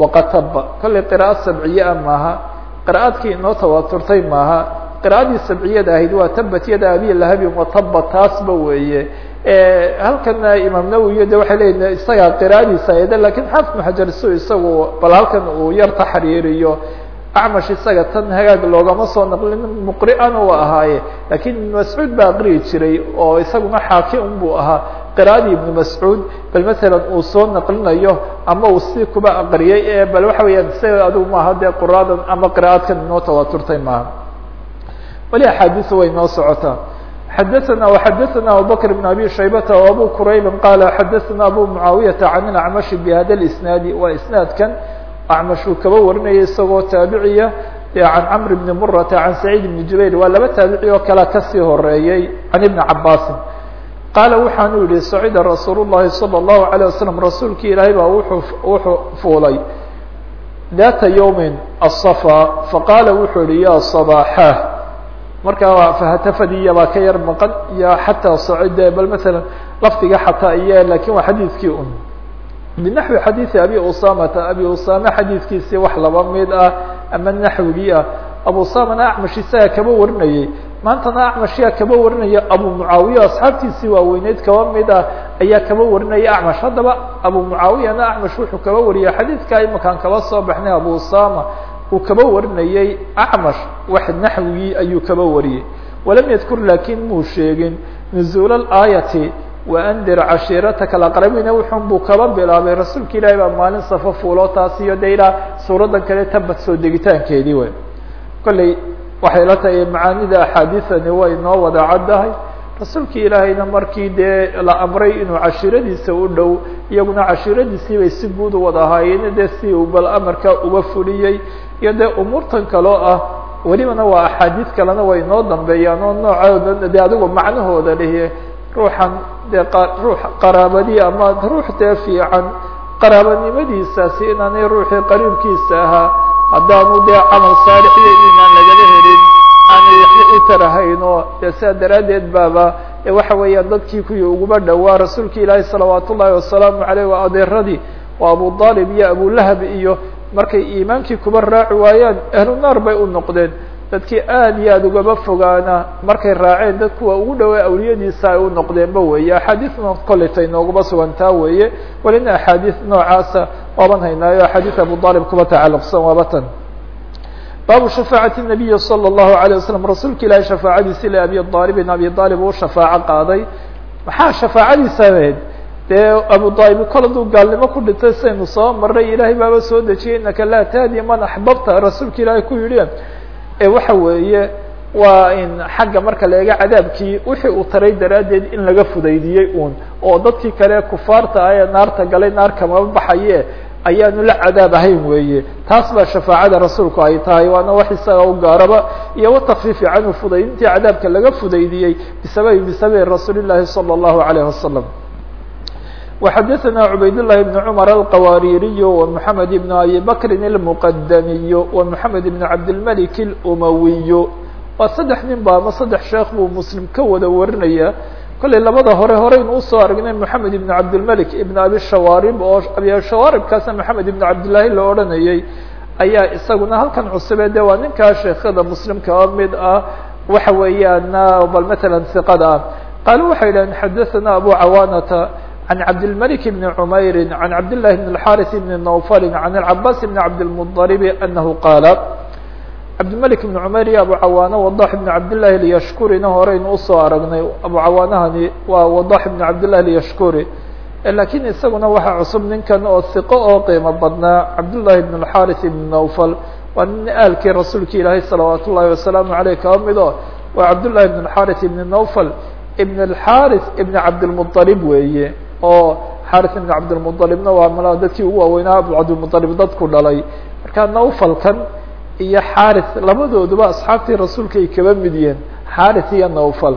A: waqad taba kollay qira'ad sabciye a maaha qira'aadkii inoo tawaaturtay maaha qira'adii sabciyada ahayd waa tabat yada abi lahabin wataba taasba weeye. Halkana imaam nawowi de waxay leeyihiin isagaa qira'adiisa ayada laakiin xaafid ibnu xajar su isagu bal halkan uu yar taxriiriyo acmash isaga tan hagaag loogama soo naqlin muqri'ana u ahaaye lakin ibnu mascuud baa aqriyi jiray oo isaguna xaakim buu ahaa qira'adii ibnu mascuud bal masalan uu soo naqlinayo ama uu si kuba aqriyay ee bal waxa weeyaan isaga adigu maaha dee quraadan ama qira'aadkan inoo tawaturtay maaha wali axaadiisu way noo socotaa xadaثna وxadaثna abubakr بn abi shaybata و abu qurayb qala xadaثna abu mucaawiyaةa can اlacmashi bhada اisnaadi waa isnaadkan acmashuu kaba warinaya isagoo taabiciya can camr bni murata can saciid bni jubayr waa laba taabici oo kale kasii horeeyey can ibni cabaasin qaala waxaanu yihi sacida rasuul الlahi salى الlahu عalيه waslm rasuulki ilaahay baa wuxuu wuxuu fuulay data ywmi aلصفا faqaala wuxuu yihi ya صbاxah markaa fahatafadiya baa ka yar maqan iyo xataa sacide bal maala lafdiga xataa iyo lakin waa xadiidkii un binaxwi xadiidi abi usamata abi usame xadiidkiisii wax laba mid ah ama naxwigii ah abu usamana acmash isaga kaba warinayey maantana acmashiyaa kaba warinaya abu mucaawiya asxaabtiisii waaweyneyd kaba mid ah ayaa kaba warinaya acmash haddaba abu mucaawiyana acmash wuxuu kaba wariyay xadiidkaa imakaan kaba soo baxnay abu usama uu kaba warinayey acmash wax naxwigii ayuu kaba wariyey walam yadkur laakiin muu sheegin nuzuul aayati waandir cashiirataka alaqrabiina wuxun buu kaba bilaabay rasuulka ilaahi baa maalin safo fuulo taas iyo de ilaa suuradan kale tabad soo degitaankeedii wey kolley waxay la tahay macaanida axaadiisani way noo wada caddahay rasuulka ilaahayna markii dee la amray inuu cashiiradiisa u dhow iyaguna cashiiradiisii bay si guud u wada ahaayeen dee si uu bal amarka uga fuliyey iyo dee umuurtan kaloo ah welibana waa axaadiis kalena way noo dambeeyaan oo noocooda de adigu macnahooda lihi ruuxan dee ruux qaraabadii ama ruux dee fiican qaraabanimadiisaasi inaanay ruuxii qariibkiisa ahaa haddaanu dee camal saalix iyo iimaan lagala helin aanay waxba u tarahayn oo dee sidaa daraaddeed baaba waxa weeyaan dadkii kuwii uguba dhowaa rasuulka ilaahi salawaat wasalaamu aleyh waa adeeradii waa abu iyo abulahab iyo markay iimaankii kuba raaci waayaan ahlu bay u noqdeen dadkii aad iyo aad ugaba fogaana markay raaceen dad kuwa ugu dhawaa awliyadiisa ay u noqdeenba weeye axaadiisna koletay noogaba sugantaa weeye walina axaadiis noocaasa waaban haynaayo axaadiis abu aalib kuba tacalluqsan waaba tan baabu shafaacati الnabiyi salى الlahu عalيه waslm rasuulka ilaahi shafaacadiisi le abi aalibin abi aalib uu shafaaco qaaday maxaa shafaacadiisa ahayd dee abu aalib kol aduu gaalnimo ku dhintay saynu soo maray ilaahay baaba soo dejiyay inaka laa tahdi man axbabta rasuulka ilaahay ku yidhi ee waxa weeye waa in xagga marka la eego cadaabkii wixii uu taray daraaddeed in laga fudaydiyey uun oo dadkii kale kufaarta ah ee naarta galay naar kamaba baxaye ayaanu la cadaab ahayn weeye. Taas baa shafaacada rasuulku ay tahay waana wax isaga u gaaraba. Iyo watakfiifi canhu fudaydintii cadaabka laga fudaydiyey bisababi bisababi rasuuli llaahi salى اllahu wasalam وxadثna عubayd للhi بن cmر الqwاririي ومحamed بن abi bkri الmqdmiy ومحamed بن cabdالmلك الأmawiy waa saddex nin ba ama saddex sheekh buu mslim ka wada warinaya kollay labada hore horeynu usoo aragnay محamed بن cabdالmلك iبn abi shawaarib oo abi shawaaribkaasna محamed iبn cabdالlahi la odhanayey ayaa isaguna halkan cusube de waa ninkaa sheekada mslim kaba mid ah waxa weeyaan bal mثalا ثiqada ah qaalu waxay dhaheen xadaثna abu cawaanata عن cبدالملك بن عمyر عن cبد الله بن الحارث بن نوفل عن العباس بن عبدالمطلب أنه qاaل cبدالملك بن عمyر iyo أبو cawاnة وضاح بن cبداللahi اليشhكurina horeynu usoo aragnay أبو cawاnahani waa وضاح بن cبداللahi اليشhكuri lakiن isaguna waxa cusub ninkan oo ثiqo oo qiimo badnaa cبداللahi بن الحارث بن نوفل waa nin aalkii rasuulka ilaahay صلaوaaت الlahi وaسلام عaليه kaba mido waa cبداللahi بن الحارث بن نوفل بن الحارث بن cبدالمطلب weeye oo xarث بن cabdالمطلبna waa m dadkii ugu waaweynaa abu cabdالمطلب dadku dhalay marka nawfalkan iyo xarث labadooduba asxaabtii rasuulka ay kaba mid yihiin xarث iyo nawfal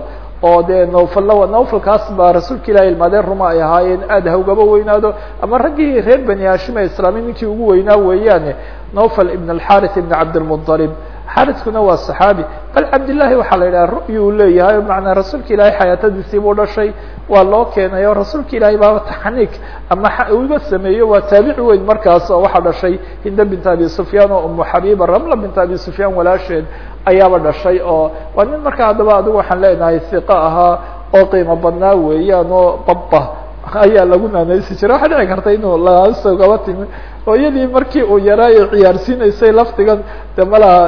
A: oo dee nawfalna nawfalkaas baa rasuulka ilahi ilmaadeen ruma ay ahaayeen aad ha ugaba weynaado ama raggii reer bani hashim ee islaami ninkii ugu weynaa weeyaane nawfal ibn الxarث ibn cabdالمطلب xariskuna waa صaxaabi bal cabdillaahi waxaa la yidhaha ru'yu leeyahay macnaa rasuulka ilaahay xayaatadiisii buu dhashay waa loo keenay oo rasuulka ilaahay baaba taxniik ama uga sameeyo waa taabici weyn markaas oo waxaa dhashay. Hinda bint abi sufyaan oo umu xabiiba ramla bint abi sufyaan walaasheed ayaaba dhashay oo waa nin markaa haddaba adigu waxaan leenahay hiqa ahaa oo qiimo badnaa weeyaan oo baba ayaa lagu naanaysi jira waxaa dhici karta inuu laasogaba timi hooyadii markii uu yaraa ay ciyaarsiinaysay laftigan de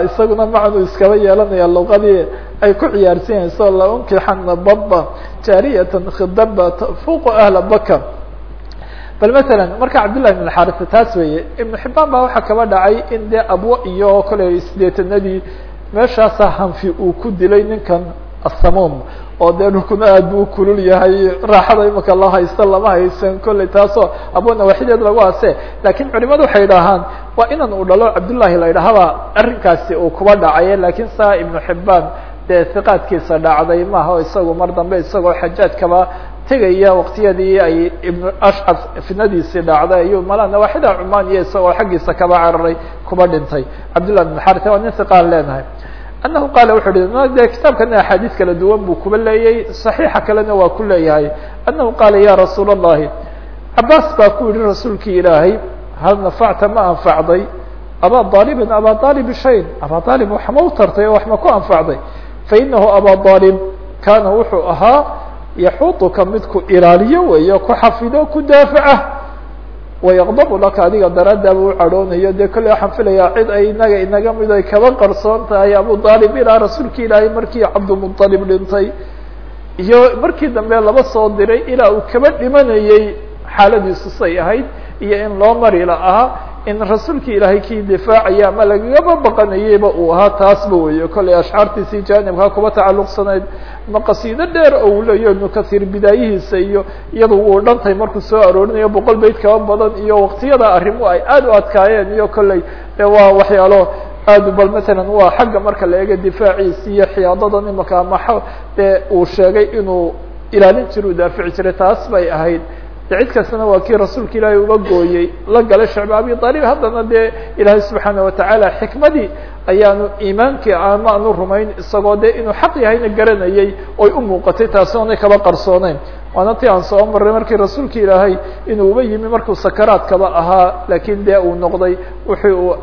A: isaguna macnu iskaba yeelanaya luqadii ay ku ciyaarsiinayso launkixana baba jaariyatan khidaba fuqu ahla baka bal masalan marka cabdillahi ibn xarisa taas weeye ibnu xibaan baa waxaa kaba dhacay in dee abwo iyo kale sideetanadii meeshaasa hanfi uu ku dilay ninkan asamuum oo dee dhulkuna aad bu ukulul yahay raaxada imika la haysto lama haysan kolley taasoo abo nawaaxideed lagu ase laakiin culimadu waxay idhaahaan waa inan uu dhalo cabdullahi la idhahaba arrinkaasi uu kuba dhacaye laakiin saa ibnu xibaan dee hiqaadkiisa dhacday maaha isagu mar dambe isagoo xajaajkaba tegaya waktiyadii ay ibnu ashcaf fitnadiisii dhacday ayuu mala nawaaxida cumaan iyo isagoo xaggiisa kaba cararay kuba dhintay. Cabdullah ibn xarita waa nin hiqaan leenahay annahu qaala wuxuu hi ma de axaadiis kala duwan buu kuba leeyay saxiixa kalena waa ku leeyahay annahu qaala ya rasuul اllahi cabaas baa ku yihi rasuulkii ilaahay hal nafacta ma anfacday abaa aalibin abaa aalib shayn abaa aalib wax ma u tartay oo wax ku anfacday fainahu abaa aalib kaana wuxuu ahaa yaxuutuka mid ku ilaaliyo weeyo ku xafido ku daafaca wayaqdabu laka adiga daraadaaba u cadhoonayo dee kolley waxaan filayaa cid ay inaga inaga mid ay kaba qarsoon tahay abu aalib ilaa rasuulka ilaahay markii cabdumuطalib dhintay iyo markii dambe laba soo diray ilaa uu kaba dhimanayey xaaladiisu say ahayd iyo in loo mari la ahaa in rasuulka ilaahay kii difaacaya ama lagagaba baqanayeyba uu ahaa taasba weyo kolley ashcaartiisii jaanibkaa kuba tacalluqsanayd. Ma qasiido dheer oo uu leeyo ibnu kasiir bidaayihiisa iyo iyadu uu dhantay markuu soo aroorinayo boqol bayt kaba badan iyo waktiyada arrimu ay aad u adkaayeen iyo kolley de waa waxyaalo aad bal. Matalan waa xagga marka la eega difaaciisi iyo xiyaadadan imaka ama dee uu sheegay inuu ilaalin jira u daafici jiray taas bay ahayd cid kastana waa kii rasuulka ilaahay uga gooyey la galay shacbi abi aalib haddana dee ilaahay subxaana watacaala xikmadii ayaanu iimaankii ama aanu rumayn isagoo de inuu xaq yahayna garanayay oy u muuqatay taasi oonay kaba qarsooneyn. Waana ti aan soo maray markii rasuulka ilaahay inuu uba yimi markuu sakaraadkaba ahaa laakiin de uu noqday uu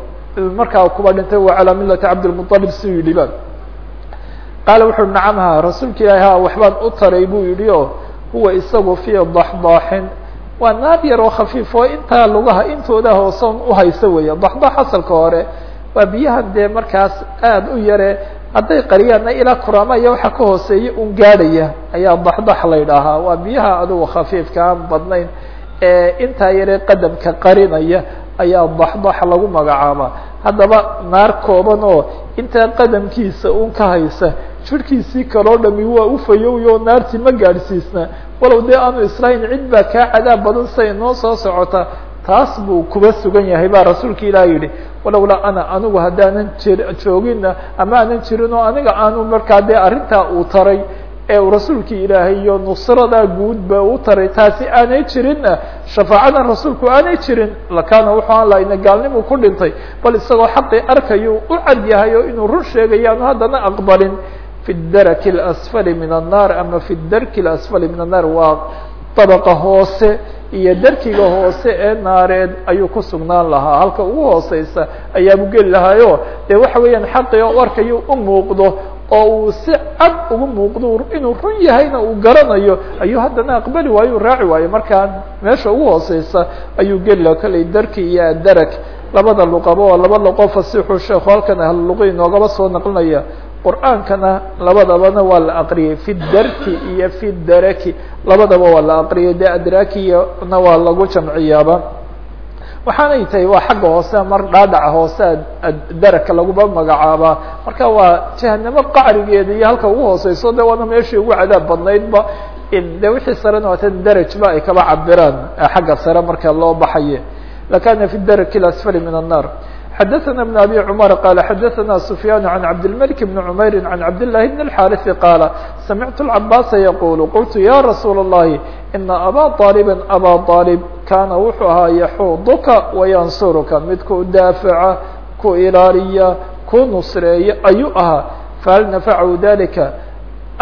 A: markaa kuba dhintay wa calaa milati cabdilmuطalib si yidhi ba qaala wuxu nacam rasuulka ilaahay ha waxbaan u taray buu yidhi o huwa isagu fii daxdaaxin. Waa naar yar oo khafiif oo intaa lugaha intooda hoosoon uhaysa weeye. Daxdaax asalka hore waa biyahan dee markaas aada u yare hadday qariyaanna ilaa kuraama iyo waxa ka hooseeya un gaadhaya ayaa daxdax la ydhaahaa waa biyaha adugu khafiifka aan badnayn ee intaa yare qadamka qarinaya ayaa daxdax lagu magacaabaa haddaba naar kooban oo intaa qadamkiisa un ka haysa jirkiisii kaloo dhami waa ufayowyo oo naartii ma gaadhsiisna. Walow dee aanu islahayn cid baa kaa cadaab badan say noo soo socota taas buu kuba sugan yahay baa rasuulka ilaah yidhi. Walowlaa ana anigu haddaanan joogina ama aanan jirin oo aniga aanu markaa dee arrintaa uu taray ee uu rasuulka ilaahay iyo nusradaa guudba u taray taasi aanay jirinna. Shafaacadan rasuulku aanay jirin lakaana wuxuu aan lahayna gaalnimu ku dhintay. Bal isagoo xaqii arkayo u cad yahay oo inuu run sheegayo aanu haddana aqbalin fi daraki اlasfali min annaar ama fi darki اlasfali min annaar waa dabaqa hoose iyo darkiga hoose ee naareed ayuu ku sugnaan lahaa. halka ugu hooseysa ayaabu geli lahaayo. Dee waxa weeyaan xaqii u arkayo u muuqdo oo uu si cad ugu muuqdo inuu run yahayna uu garanayo ayuu haddana aqbali waayo u raaci waayo. Markaa meesha ugu hooseysa ayuu geli laha kolley darki iyo adarag labada luqaba oo laba luqo fasixu sheekhu halkan ahluluqi inoogaba soo naqlinaya qur'aankana labadabana waa la aqriyey fi darki iyo fi daraki. Labadaba waa la aqriyey de adraakiyana waa lagu jamciyaaba. Waxaanay tahay waa xagga hoose mar dhaadhaca hoose daraka laguba magacaabaa marka waa jahanamo qacrigeeda iyo halka ugu hooseyso de waana meeshii ugu cadaab badnaydba. De wixii sarena waata darajba ay kaba cabiraan eh, xagga sare marka loo baxaye. Lakana fi darki asfali min annar xadaثna بن abي cmar qala xadaثna سfyaan عan cabdالmلك بn cmayr عan cabdاللahi بn الxاriث qaala samictu الcabاsa yqul qultu ya rasuul الlahi ina abا طاalبa abا طاalب kana wuxuu ahaa yaxuduka wayansuruka midku daafaca ku ilaaliya kuu nusreeyo ayuu ahaa fahal nafacahu dalika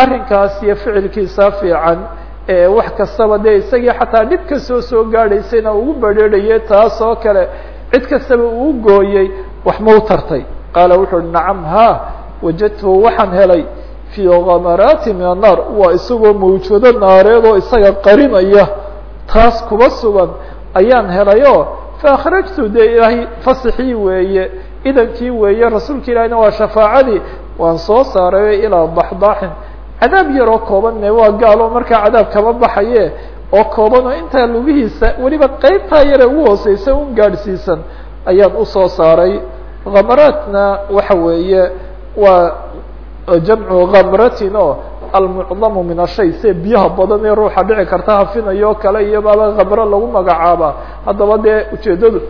A: arrinkaas iyo ficilkiisa fiican wax kastaba dee isagii xataa dhib kastoo soo gaadhaysayna ugu badrheerhayay taas oo kale cid kastaba uu gooyey wax mau tartay. Qaala wuxu uhi nacam ha wajadtuhu waxaan helay fii kamaraati min annaar. Waa isagoo mawjado naareed oo isaga qarinaya taas kuba sugan ayaan helayo faakhrajtu dee ilaahay fasixii weeye idankii weeye rasuulka ilaahina waa shafaacadii waan soo saaray ilaa daxdaaxin cadaab yaroo koobanne waa gaalo markaa cadaab kama baxaye oo kooban oo intaa lugihiisa weliba qeybtaa yare ugu hooseysa un gaadhsiisan ayaan u soo saaray. Kamaraatna waxa weeye waa jamcu kamratin oo almucdamu min ashay se biyaha badan ee ruuxa dhici karta hafinayo o kale iyo baaba kamro lagu magacaaba. Haddaba dee ujeedadu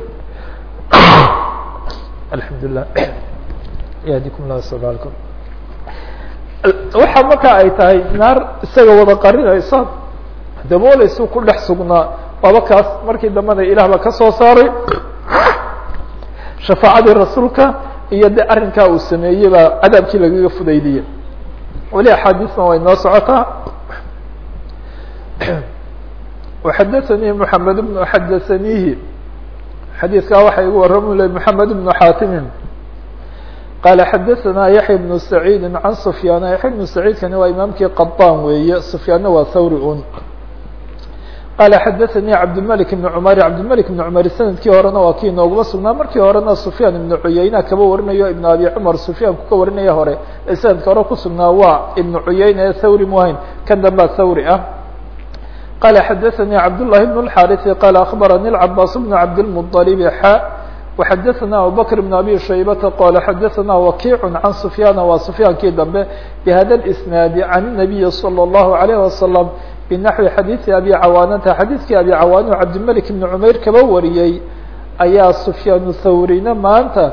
A: alxamdulilah yahdikum lah sabalkum waxa marka ay tahay naar isaga wada qarinaysa dabooleysu ku dhex sugnaa waaba kaas markii dambena ilaah ba ka soo saaray shafaacadii rasuulka iyo de arrinkaa uu sameeyey baa cadaabkii lagaga fudaydiyey weli axaadiisna way noo socotaa وxadaثnii mحamed بن xadaثanihi xadiidkaa waxa igu warami lay mحamed بن xaatimin qala xadaثna yaحya بن سacيidi can سfyaan yaحya بن سacيidkani waa imaamkii qaطan weeye سfyaanna waa thawri un qala xadaثnii cabdالmلك بن cmar cabdالmلك بن cmar sanadkii horena waa kii nooguma sugnaa markii horena سfyaan iبn cuyayna kaba warinayo iبn abi cmar سfyaanku ka warinaya hore ee sanadka hore kusugnaa waa iبn cuyayna ee thawri muhayn kan dambaa thawri ah qala xadaثnii cabdاللahi بن الxاriثi qala aخbaranii الcabaas بن cabdالمطلب xa وxadaثna abubكر بن abi shaybata qala xadaثna wakiع can سfyana waa سfyaankii dambe bhada الإsnaadi can النabiyi slى الlahu عalيه وasلم bnaxwi xadiiثi abi cawaanata xadiidkii abi cawaano cabdimلك بn cmayr kaba wariyey ayaa سfyaan thawrina maanta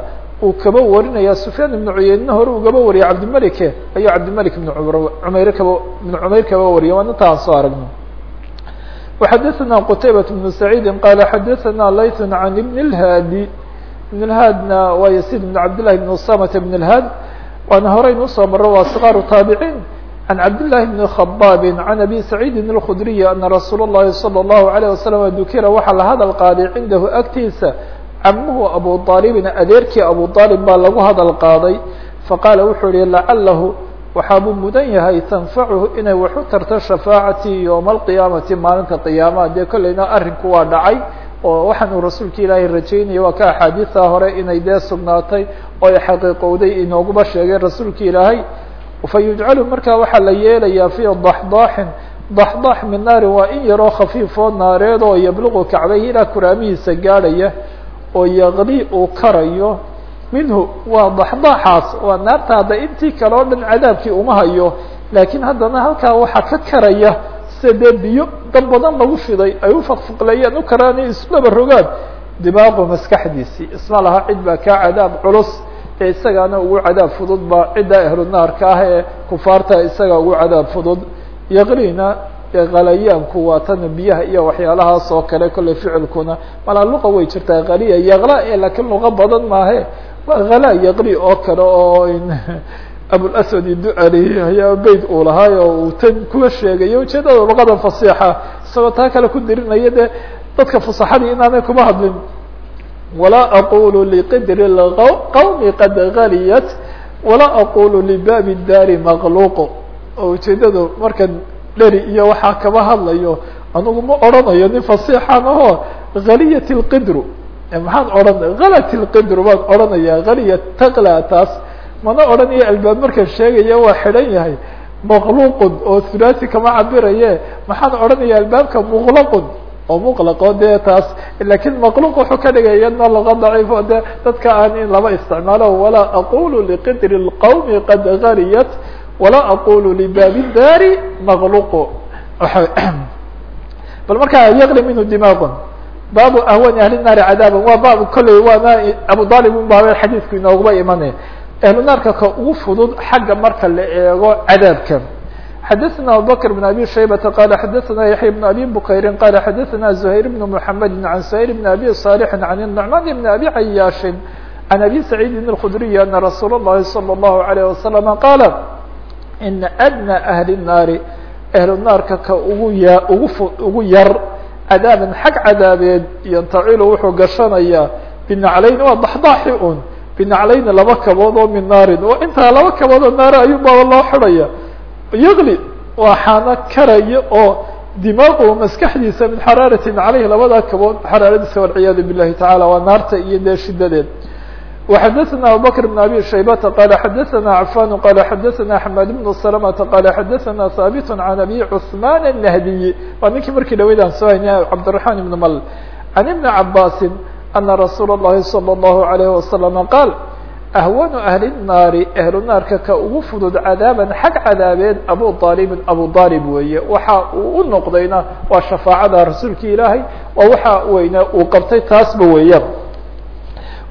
A: uu kaba warinaya سfyaan iبn cuyeynna hore ugaba wariyay cabdimلke ayuu cabdimلك بn mayr kaba بn cmayr kaba wariyay waan inta aan soo aragno وxadaثna qtaybaة بن سacيidi qala xadaثna layث عan بn الhاadi بن الhاadna waa yسيd بن cabdاللahi بن usamة بن الhاad waana horeynu usoo maro waa صغاar taaبعيn عن cبد اللh بن خباb عن أbي سعيidi الخdري أنa رasuul الlahi صلى الله عليه وسلم dukira waxaa la hadal qaaday cindahu agtiisa camuhu abu طاaلبin adeerkii abu طاaلب baa lagu hadal qaaday faqaala wuxuu yihi lacalahu waxaabuu mudan yahay tanfachu inay wax u tarto shafaacatii yowma القiyaamati maalinta قiyaamaha dee kolleyna arrinku waa dhacay oo waxaan uu rasuulka ilaahay rajaynaya waa ka axaadiiثa hore inay dee sugnaatay oo ay xaqiiqowday inooguba sheegay rasuulka ilaahay fayujcalu markaa waxaa la yeelayaa fii daxdaaxin daxdaax min naari waa in yaroo khafiifoo naareed oo yabluqu kacbayhi ilaa kuraamihiisa gaadhaya oo yaqli uu karayo minhu waa daxdaaxaas waa naarta hadda intii kale o dhan cadaabkii uma hayo laakiin haddana halkaa waxaa ka karaya sida biyo dab badan lagu fiday ay ufaqfuqleeyaan u karaanay islaba rogaan dimaaqu maskaxdiisii isma laha cid baa kaa cadaab culus ee isagaana ugu cadaab fudud ba cidda ahlu naarka ah ee kufaarta isaga ugu cadaab fudud. Yaqlina qalayaanku waa tan biyaha iyo waxyaalahaas oo kale kolley ficilkuna. Malaa luqa way jirtaa qaliya yaqla e laakiin luqa badan maahe. Waa khala yaqli oo kale oo abulaswad iducali ayaa beyt uu lahaay oo uu tan kuwa sheegayo ujeedada luqada fasixa isagoo taa kale ku dirinaya dee dadka fusaxadii inaanay kuma hadlin ولا أقول لqدر الqوم qad غalyت ولا أقول لباب الdاr مkلوq oo ujeedadu markan dheri iyo waxaa kaba hadlayo anugu ma oranayo nin فaصيxan aho غalyت الqدr maxaan ohan غalat الqدr baan oranaya غalyت tqlى taas mana oranayo albaab markan sheegaya waa xidhan yahay مkluq oo hulaaثi kama cabiraye maxaan oranaya albaabka مqlq oo mqlqo dee taas laakiin maqluq wuxuu ka dhigay iyadna luqa daciif o de dadka aan in lama isticmaalo walaa aqulu liqidri الqwmi qad garyat walaa aqulu libaabi daari maqluq bal markaa yaqli minhu dimaagun baabu ahwani ahli naari cadaaban waa baab kolley waana abu dalib un baaba xadiidku inooguba imanaya ahlu naarka ka ugu fudud xagga marka la eego cadaabka xadaثna abubكر بن abي شhaybةa qala xadaثna yaحya بن abi bukayri qala xadaثna زhayr بن محamedi عan سhayr بن abi صاlح عan النعman بn abi cayaaشhi عن أbي سعيid الخdري أن رsuuل الlahi صلى الله عليه وسلم qاaل إن أdنى أهل الناar أهل الناarka ka ugu y ugu ugu yar cadاaبا xag cadaabeed yntacilu wuxuu gashanaya بنaclayn waa ضaxضاxi un بنaclayn laba kabood oo min naarin oo intaa laba kabood oo naar ayuu baba loo xidhaya yغli waa xaano karaya oo dimaagu maskaxdiisa min xaraaratin caleyh labadaa kabood xaraaradiisa walciyaadu bilahi tacala waa naarta iyo dee shidadeed وxadثna abubكر بن abي شhaybةa qala xadثna cafan qala xadثna حmad بن سلمةa qala xadثna haaبt عan abي cثman النهdiي waa ninkii markii dhaweydaan soo haynay cabdالرحman بن ml عan iبn cabasi أna rasuul الlahi صلى الlaه عليه وسلم qاal ahwanu ahli الnaari ahlu naarka ka ugu fudud cadaaban xag cadaabeed abu aalibin abu aalib weeye waxa uu u noqdayna waa shafaacada rasuulka ilaahay oo waxa weyne uu qabtay taasba weeyaan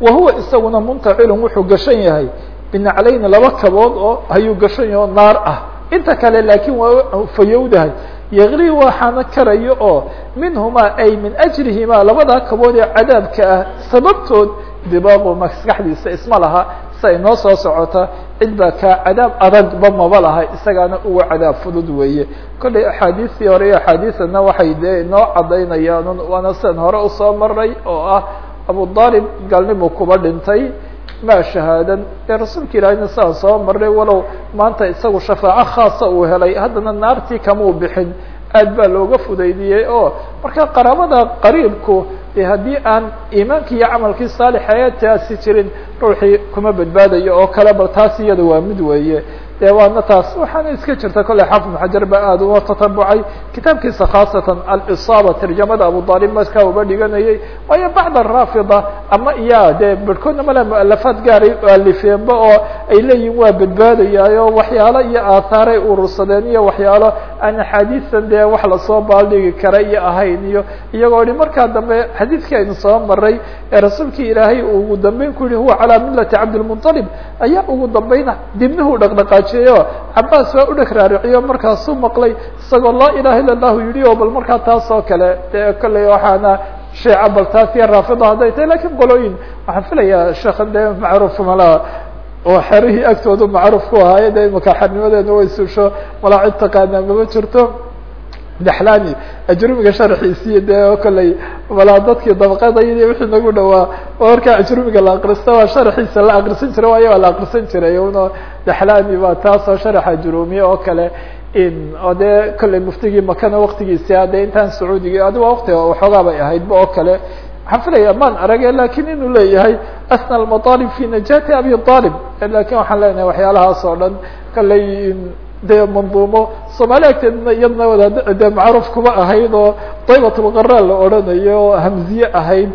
A: wa huwa isaguna muntacilun wuxuu gashan yahay binaclayni laba kabood oo ayuu gashan yahay oo naar ah inta kale laakiin waa fayowdahay yaqli waxaana karayo oo minhumaa ay min ajrihimaa labadaa kabood ee cadaabka ah sababtood dibaaqu maskaxdiisa isma laha sa inoo soo socota cid baa kaa cadaab adagba maba laha isagaana uga cadaab fudud weeye. Kollay axaadiistii hore iyo axaadiisana waxay dee inoo cadaynayaan waana hore u soo maray oo ah abu aalib galnimu kuba dhintay ma shahaadan ee rasuulka ilaahayna sidaan soo marnay walow maanta isagu shafaaco khaasa uu helay haddana naartii kamau bixin. Aad baa looga fudaydiyey oo marka qaraabada qariibku haddii aan iimaankii iyo camalkii saalixa taasi jirin ruuxii kuma badbaadayo oo kale bal taas iyada waa mid weeye. De waana taas waxaana iska jirta kolley xafid xajar ba aad uga tatabucay kitaabkiisa khaasatan alisaaba tarjamada abu aalib markaa uba dhiganayay. Waayo bacd araafida ama iya dee barhkoodna male mualafaad gaaray alifeenba oo ay leeyihiin waa badbaadayaayo waxyaalo iyo aahaaray urursadeen iyo waxyaalo aan axaadiistan dee wax la soo baaldhigi kara iyo ahayn iyo iyagoo hi markaa dambe xadiidkii aynu soo maray ee rasuulkii ilaahay ugu dambeyn ku yihi huwa calaa millati cabdilmuطalib ayaa ugu dambayna dibnuhu dhaqdhaqaajiyeyo cabaas waa u dheg raariciyo markaasuu maqlay isagoo laa ilaha illa allahu yihi oo bal markaa taas oo kale dee kolley waxaana sheeca bal taas iyo raafida hadday tahay lakiin qolooyin waxaan filayaa sheekhan dee macruuf malaha oo xerihii agtoodu macruuf ku ahaaye de imaka xernimadeena way suusho malaa cid taqaanaa mama jirto daxlani ajrumiga sharxiisiyo dee kolley malaa dadkii dabaqadaydi wixii nagu dhawaa markaa ajrumiga la akristo waa sharxiisa la akrisan jiray waayo waa la akrisan jiray. Uno daxlani ba taasoo sharaxa jurumiye oo kale in oo dee kolley muftigii makana waktigiisi ade intaan sacuudiga adi waa waktiga waxoogaa bay ahaydba oo kale. Waxaan filaya maan arage laakiin inuu leeyahay asna almaطalib fi najati abi alib laakiin waxaan leenahay waxyaalahaas oo dhan kolley dee manduumo soomaali agteedna iyadna wadaad dee macruuf kuma ahayd oo daybatulqara la odhanayo oo hamziye ahayd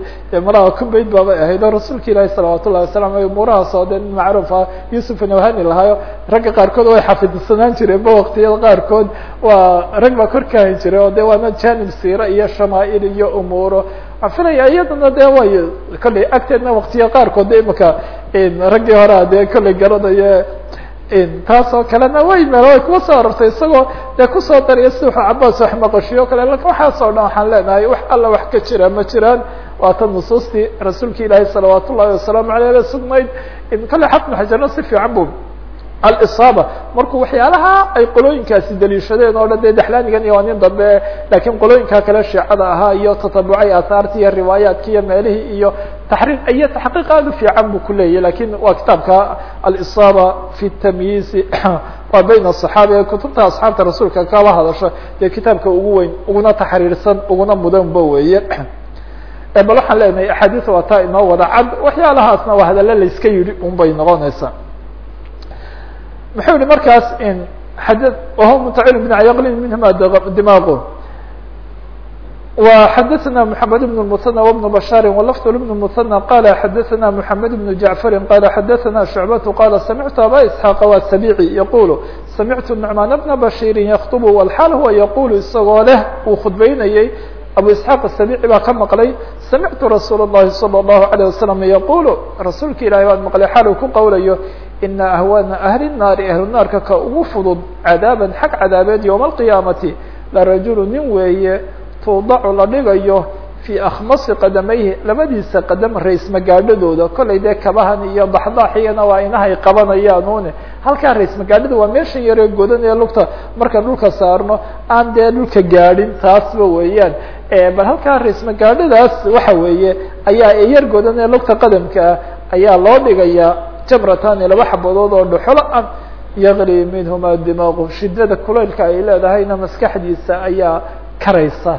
A: malaha kumbayd baabay ahayd oo rasuulka ilaahi salawaat wasalam ay umuurahaas oo dee nin macruufa yusuf nawhani lahaayo. Ragga qaarkood way xafidsanaan jireen ba waktiyada qaarkood waa rag baa kor kahan jiray oo de waana janib siira iyo shamaail iyo umuuro. Filaya iyadana de way kolley agteedna waktiya qaarkood de imaka raggii horea dee kolley garanayo taas oo kalena way meel kuwa soo arortay isagoo dee ku soo dariya si cabaas wax maqashiyo kale laakiin waxaas oo dhan waxaan leenahay wax alla wax ka jira ma jiraan. Waa tan nusuustii rasuulka ilaahi salawaat ullahi wasalaamu aleyh sugnayd. Kale xafn xajarna si fiican bu alisaaba markuu waxyaalaha ay qolooyinkaasi daliishadeen oo dhan dee daxlaanigan iyo waa nin dambe lakiin qolooyinka kale sheecada ahaa iyo tatabucay aahaarti iyo riwaayaatki iyo meelihii iyo taxriir iyo taxqiiq aad u fiican bu kuleeyahy laakiin waa kitaabka alisaaba fi tamyiizi waa bayn aصaxaabi ee kutubta asxaabta rasuulka kaba hadasho dee kitaabka ugu weyn uguna taxriirsan uguna mudanba weeye bal waxaan leenahay axaadiis waa inoo wada cad waxyaalahaasna waa hadallo layska yidhi un noqonaysaa muxuu yihi markaas xad wahuwa mutacil bn yaqlin minhuma dimaqu وxadثna محamed بن المثنى وبن بشhاr ولفظ بن المثنى qال xadثna محamed بن جعفr qال xadثna شعبة qال سمعت abا اسحاq والسبيعي يقول سمعت نعمان بن بشير يkطب والحاl huwa يقul isagoo leh uu khudbeynayey abu isxaaq asabici baa ka maqlay samictu rasuul الlahi salى الlahu عalيه wasalam yaqulu rasuulka ilahi baan maqlay xaal uu ku qowlayo ina ahwana ahli الnaari ahlu naarka ka ugu fudud cadaaban xag cadaabeed yowma alqiyaamati larajulu nin weeye tuudacu la dhigayo fii akhmasi qadamayhi labadiisa qadam rays magaadhadooda kollay dee kabahan iyo baxdaaxiyana waa inahay qabanayaanuune halkaa rays magaadhada waa meeshan yaree godan ee lugta marka dhulka saarno aan dee dhulka gaadhin taasba weeyaan. Bal halkaa rays magaadhadaas waxa weeye ayaa yar godan ee lugta qadamka ah ayaa loo dhigayaa jamratani laba xabadood oo dhuxolo ah yaqli minhuma dimaaqu shidada kulaylka ay leedahayna maskaxdiisa ayaa karaysa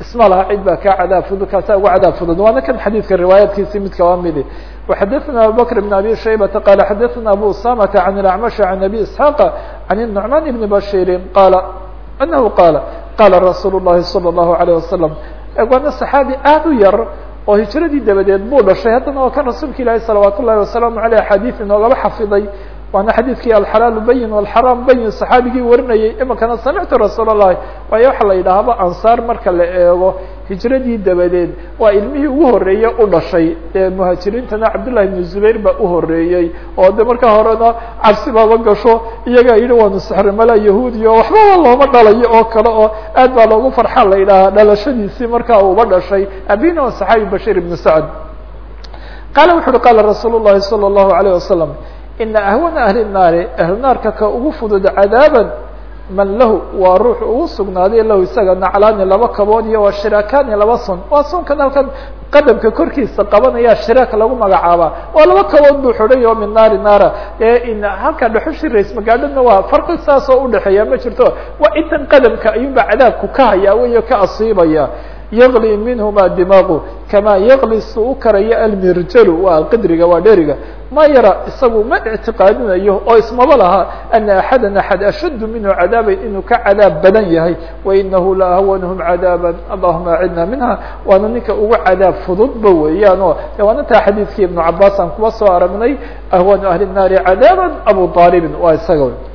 A: isma laha cid baa kaa cadaab fudud kaasaa uga cadaab fudud waana kan xadiidka riwaayaadkiisi mid kaba midi وxadثna abubكر بن abي شhaybةa qال xadثna abu usamةa عan الأعمشh عan أbي isحاq عan النعman بن bashيri qala أنahu qala qala rasuul الlahi صلى الlaهu عليه وasلم waana صaxaabi aad u yar oo hiجradii dabadeed buu dhashay. Haddana waa kan rasuulka ilaahi salawaat ullahi wasalaamu aleyh xadiid inoogaba xafiday waana xadiidkii alxalaalu bayin walxaraam bayin saxaabigii warinayay imikana samictu rasuul اllahi waayo waxaa la yidhaahaba ansaar marka la eego hijradii dabadeed waa ilmihii ugu horeeye u dhashay ee muhaajiriintana cabdullahi ibnu zubayr baa u horeeyey oo de markaa horena cabsi baaba gasho iyagaa yidhi waanu sixrimala yahuudiya o waxbaba looma dhalayo oo kale oo aad baa loogu farxaa la yidhaahaa dhalashadiisii markaa uba dhashay abina o saxaabi bashir ibnu sacd qaala wuxu uhi qaala rasuul llahi salى الlahu عalيه wasalam ina ahwana ahli الnaari ahlu naarka ka ugu fudud cadaaban man lahu waa ruux ugu sugnaaday lahu isaga naclaani laba kabood iyo waa shiraakani laba sun waa sunkan halkan qadamka korkiisa qabanaya shiraak lagu magacaabaa waa laba kabood buu xidhay oo min naari naara ee in halka dhuxushi rays magaadhana waa farqi saas oo udhexeeya ma jirto waa intan qadamka ayuunba cadaabku ka hayaa weyo ka asiibaya yaqli minhuma dimaaqu kamaa yaqli su u karaya almirjalu waa qidriga waa dheriga ma yara isagu ma ictiqaadinayo oo ismaba laha ana axada axad ashaddu minhu cadaaban inuu ka cadaab badan yahay. Wainahu la ahwanhum cadaaban allahuma acidna minha. Waana ninka ugu cadaab fududba weeyaan o waana xadiidkii ibnu cabaas aan kuba soo aragnay ahwanu ahli cadaaban abu aalibin waa isaga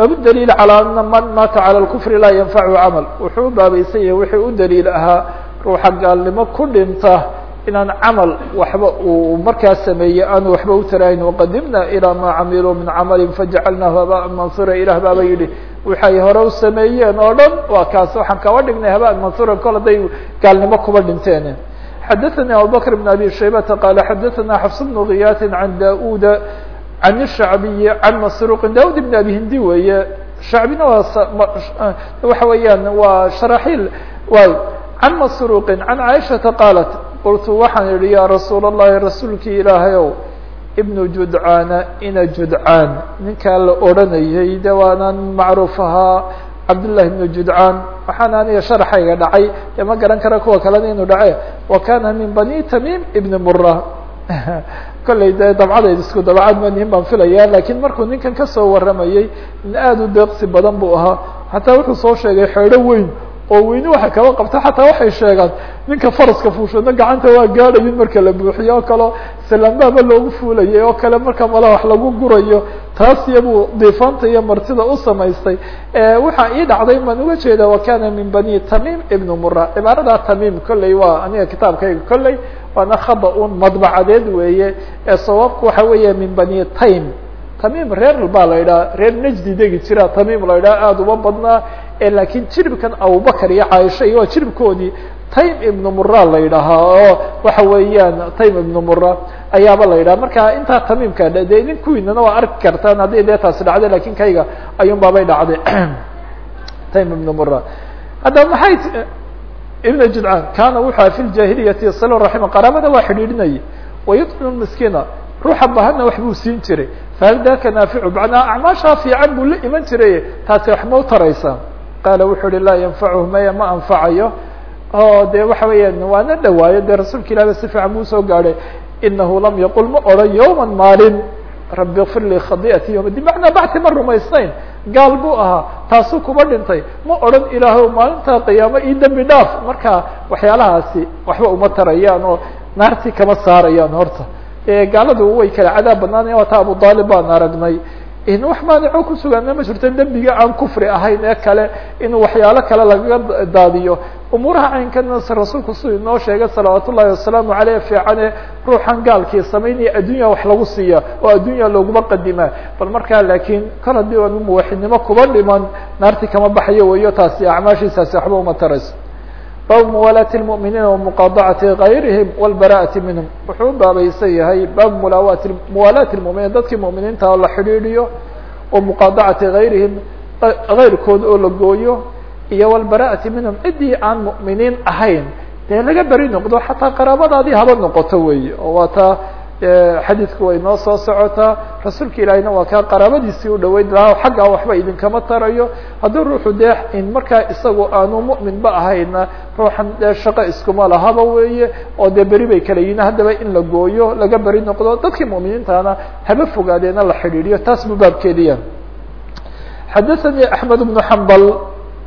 A: bab daliil calى ana man maata calى اkufri laa yanfachu camal wuxuu u baabaysan yahay wixii u daliil ahaa ruuxa gaalnimo ku dhinta inaan camal waxba uu markaa sameeyey aanu waxba u tarayn waqadimna ilى ma camiluu min camali fajacalnahu habaan mansura ilah baaba yihi waxay hore u sameeyeen oo dhan waa kaas waxaan kaba dhignay habaan mansura kol haday gaalnimo kuba dhinteen xadaثnي abubakr بn abi shaybata qala xadaثna xfs bn kiyaati can da-uda عن الشhعبي عن مسروق dاud بن أبي هindي weeye شhعبina waa waxa weeyaan waa شhراحيل عن مسروق عن عائشhaةa قالت qلtu waxaan idhi ya رasuul الlahi rasuulkii ilaahay ow بن جudعاana ina جudعاan ninkaa la odranayay de waanaan macruuf ahaa cabdاللahi بن جudعاan waxaana aniga شharxayga dhacay de ma garan kara kuwa kalena inuu dhace وkana min bني تmيم بن mرة kollay de dabcadeed isku dabcad manihin baan filaya lakiin markuu ninkan ka soo waramayey aada u deeqsi badan buu ahaa. Xataa wuxuu soo sheegay xeedho weyn oo weyni waxa kaba qabta. Xataa waxay sheegaan ninka faraska fuushadna gacanta waa gaadhayin marka la buuxiyo oo kaleo salaambaaba loogu fuulayay oo kale marka mala wax lagu gurayo taas iyabuu diifaanta iyo martida u samaystay. Waxaa ii dhacday maan uga jeeda wakana min bani tamim ibn mura cibaarada tamim kolley waa aniga kitaabkayga kolley waana khada un madbacadeed weeye. Ee sawaabku waxa weeya min bani taym tamim reer baa la idhaha reer najdi degi jira tamim la idhaha aada uma badnaa lakiin jiribkan abubakar iyo caaisha iyo waa taym ibnu mura la yidhaahaa oo waxa weeyaan taym ibnu mura ayaaba la yidhaha marka intaa tamimka de nin kuwiinana waa arki kartaan haddii dee taasi dhacday laakiin kayga baabay dhacday. Taym ibnu mura hadda maxay ibn judcaan kana wuxua fi ljahiliyati sal raxima qaraabada waa xidhiidhinayay wayudcim miskiina ruuxa bahana wax buu siin jiray fahal daka naaficu macnaa acmaashaa fiican buu la iman jiray taasi wax ma u taraysaa qaala wuxuu uhi laa yanfachu maya ma anfacayo o de waxa weeyaan waana dhawaayo dee rasuulka ilah si fiican buu u soo gaadhay inahu lam yaqul ma odhan yowma maalin rabi kfir lii khadiati yom di macnaa bacti ma rumaysnayn gaal buu ahaa taasuu kuba dhintay ma odhan ilaahow maalintaa qiyaamo io dembi dhaaf marka waxyaalahaasi waxba uma tarayaan oo naartii kama saarayaan horta gaaladu way kala cadaab badnaanaya wata abu aalib baan aragnay wax maanico kusugaana ma jirto dembiga aan kufri ahayn ee kale in waxyaalo kale lagaga daadiyo. Umuuraha caynkanas rasuulku siduu inoo sheegay salawaat ullahi wasalaamu aleyh fiicane ruuxan gaalkii samaynaya addunya wax lagu siiya oo addunya looguma qadimaa bal markaa laakiin kal haddii aan muwaxidnimo kuba dhiman naartii kama baxayo weyo taasi acmaashiisaasi waxba uma tarayso baabu muwaalaati اlmu'miniina wamuqaadacati gayrihim wاlbara'ati minhum wuxuu u baabaysan yahay baabu mulaawaati muwaalaati اlmuminiin dadkii mu'miniinta oo la xidhiidhiyo wa muqaadacati gayrihim gayrkood oo la gooyo iyo wlbara'ati minhum ciddii aan mu'miniin ahayn dee laga beri noqdo xataa qaraabadaadii haba noqoto weeye oo waa taa xadiidku way noo soo socotaa. Rasuulka ilaahiyna waa kaa qaraabadiisii u dhaweyn lahaa xaggaa waxba idinkama tarayo. Haddii ruuxu dee in markaa isagu aanu mu'minba ahayna ruuxan dee shaqo iskuma lahaba weeye oo dee beri bay kala yihiin haddaba in la gooyo laga beri noqdo dadkii mu'miniintaana haba fogaadeena la xidhiidhiyo taas buu baabkeediya xadaثanii axmed bnu xambal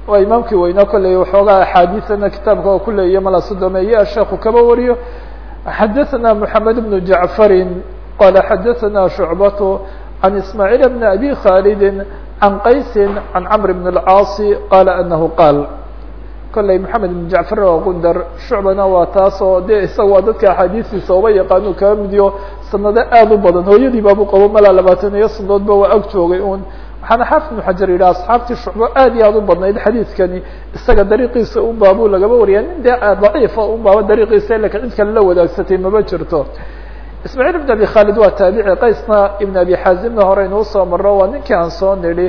A: waa imaamkii weynaa kolley waxoogaa axaadiisana kitaabka oo ku leeya mala sodomeeye sheekhu kaba wariyo xadaثna mحamed بن jaعfari qala xadaثna شhucbaة عan ismaaعiil bn abi khalidi عan qaysi عan cmr bn الcاaصi qala anahu qaal kolley mحamed بn jaعfar waa gundar shucbana waa taas oo de isaga waa dadka axaadiistiisa uba yaqaanu kaba midiyo sanado aad u badan hooyadii baabu qabo malaa labaatan iyo sanadoodba waa ag joogay un waxaana xaafid ibnu xajar yidhi asxaabtii shucbo aad iyo aad u badnayd xadiidkani isaga dariiqiisa un baabuu lagaba wariya nin dee daciifa un baaba dariiqiisa laakiin cid kale la wadaagsatay maba jirto. Ismaaciil ibn abi khaalid waa taabici qaysna ibn abi xaazimna hore inuu soo maro waa ninkii aan soo nidhi.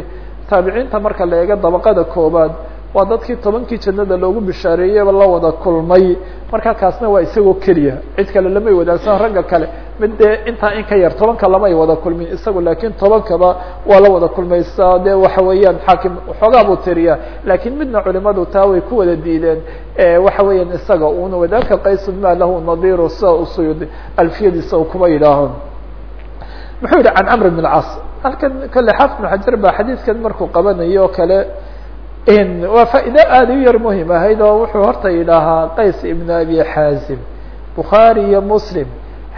A: Taabiciinta marka la eega dabaqada koobaad waa dadkii tobankii jannada loogu bishaareeyeyba la wada kulmay marka kaasna waa isagoo keliya. Cid kale lamay wadaagsan ragga kale. Mid dee intaa in ka yar tobanka lamay wada kulmin isagu laakiin tobankaba waa la wada kulmaysa de waxa weeyaan xaakim waxoogaa buu tiriya laakiin midna culimadu taa way ku wada diideen. Waxa weeyaan isaga una wadalika qaysun ma lahu nadiru sida usuyud alfiyadiisa uu kuma yidhaaho muxuu yihi can camr bn اlcas halkan kale xaafid bn xajar baa xadiidkan markuu qabanayo o kale waa faa'ido aada u yar muhiim ahayd oo wuxuu horta yidhaahaa qays ibn abi xaazim bukhaari iyo muslim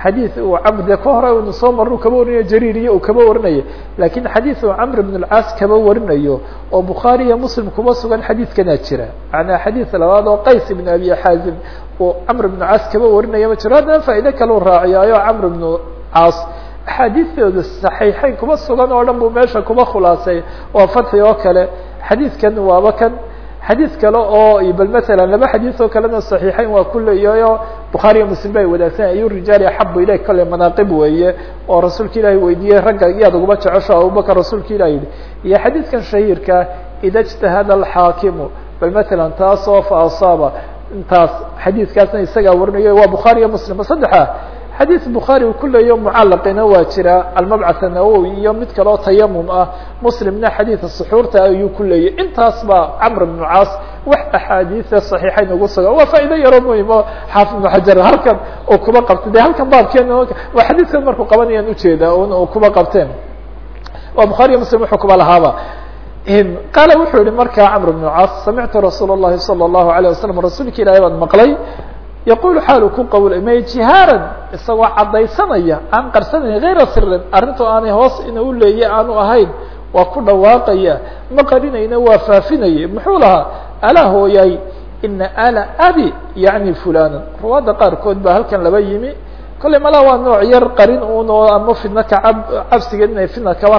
A: xadiid uu camr ka hore unu soo marru kaba warinayo jariir uu kaba warinayo laakiin xadiid uu camr ibn اlcaas kaba warinayo oo bukhaari iyo muslim kuma sugan xadiidkanaa jira macnaa xadiid labaad oo qays ibn abi xaazim uu camr ibn caas kaba warinaya ma jiro haddana faa'ido kaleu raaciyaayo camr ibn caas axaadiistooda saxiixeyn kuma sugan oo dhan buu meesha kuma khulaasay waa fatxi oo kale xadiidkan waaba kan xadiid kale oo bal masalan laba xadiid oo kalena saxiixeyn waa ku leeyahayo bukhaariyo muslim ba ay wadaagsan ayu rijaali axabu ilayk kale manaaqib weeye oo rasuulka ilaahi weydiiyey ragga iyaad uguma jecesho abubakar rasuulka ilah yihi iyo xadiidkan shahiirka ida اجtahada alxaakimu. Bal masalan taas oo fa asaaba intaas xadiidkaasna isagaa warinayo waa bukhaari iyo muslim. Saddexa xadiid bukhaari uu ku leeyo mucalaqina waa jira almabcath anawowi iyo mid kaleo tayamum ah muslimna xadiida suxuurta ayuu ku leeyay intaas baa camr bnu caas wax axaadiida saxiixayn ugu sugan waa faa'ido yaroo muhim oo xaafid ibnu xajar halkan uu kuba qabtay de halkan baabkeen waa xadiidkan markuu qabanayaan ujeeda un u kuba qabteen waa bukhaari iyo muslim wuxuu kuba lahaaba qaala wuxuu yihi markaa camr bnu caas samictu rasuul الlahi salى الlahu عalيه wasalam rasuulka ilahi baan maqlay yaqul xaalu ku qawlmay jihaaran isagoo caddaysanaya aan qarsanayn hayra sirin arrintu aanay hoos ina u leeye aanu ahayn waa ku dhawaaqaya ma qarinayna waa faafinayay muxuu lahaa alaa hooyay ina ala abi yacni fulana ruwaadda qaarkood baa halkan laba yimi kolley malaa waa nooc yar qarin un oo ama fidna kacab cabsigeed inay fidna kaba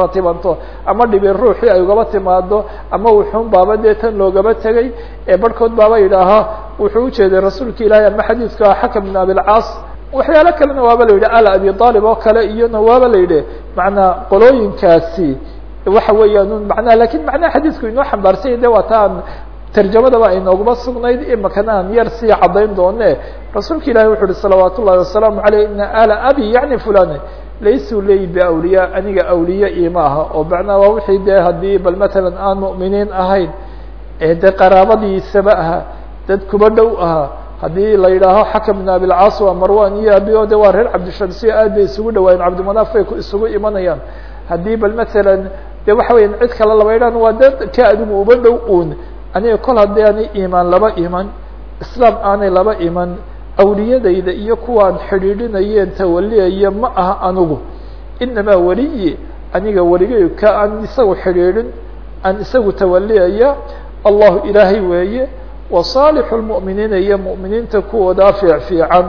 A: ratibanto ama dhibi ruuxii ay ugaba timaado ama wuxuun baaba dee tan loogaba tegay ee barhkood baaba yidhaaha wuxuu ujeeday rasuulka ilaahay ama xadiidka xakam bin abilcaas waxyaalo kalena waaba la yidhi ala abi aalib oo kale iyona waaba la yidhi macnaa qolooyinkaasi waxa weeyaan manaa laakiin macnaha xadiidku inoo xambaarsanya de waa ta aan tarjamadaba ay nooguma sugnayd imakana aan yar sii caddayn doone rasuulka ilahi wuxu uhi salawaat ullahi wasalaamu aleyh ina ala abi yani fulan laysuu leeyi biawliya aniga awliye ima aha. oo macnaa waa wixii dee haddii bal matalan aan mu'miniin ahayn ee dee qaraabadiisaba aha dad kuba dhow ahaa haddii la yidhaaho xakam bin waa marwan iyo abi o de waa reer cabdishamsiya aad bay isugu dhawaayeen cabdimanaaf bay isugu imanayaan. Haddii bal matalan de waxa weya cid kale laba yidhahan waa dad ka adigu uba dhow un aniga kol haddii aanay imaan laba iman islaam aanay laba iman awliyadayda iyo kuwaan xidhiidhinayeen tawaliyaya ma aha anigu inamaa weliyi aniga weligay ka aan isagu xidhiidhin aan isagu tawaliyaya allahu ilaahay weeye wa saalixu lmu'miniina iyo mu'miniinta kuwoodaa fiic fiican.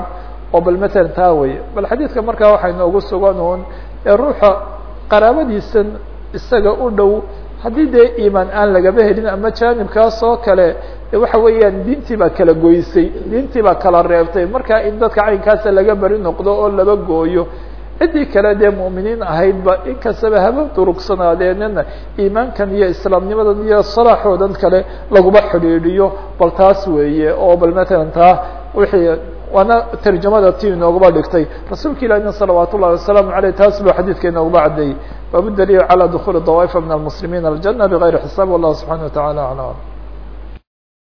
A: Oo bal matalan taa weye bal xadiidka markaa waxay noogu sugan uun ee ruuxa qaraabadiisan isaga u dhow haddii dee iimaan aan lagaba helin ama jaanibkaas oo kale waxa weeyaan diintii baa kala goysay diintii baa kala reebtay. Marka in dadka caynkaasa laga beri noqdo oo laba gooyo ciddii kale dee mu'miniin ahaydba inkastaba haba durugsanaadeenna iimaankan iyo islaamnimadan iyo salaaxoodan kale laguma xidhiidhiyo. Bal taas weeye oo bal matalan taa wixii waana tarjamada ti inoogaba dhigtay. Rasuulka ilahina salawaat ullahi wasalaamu aleyh taas buu xadiidka inoogaba caddeeyey calى dukuli dawaifa min almuslimiin aljana bغayri xisaab wallahu subxana wa tacala aclam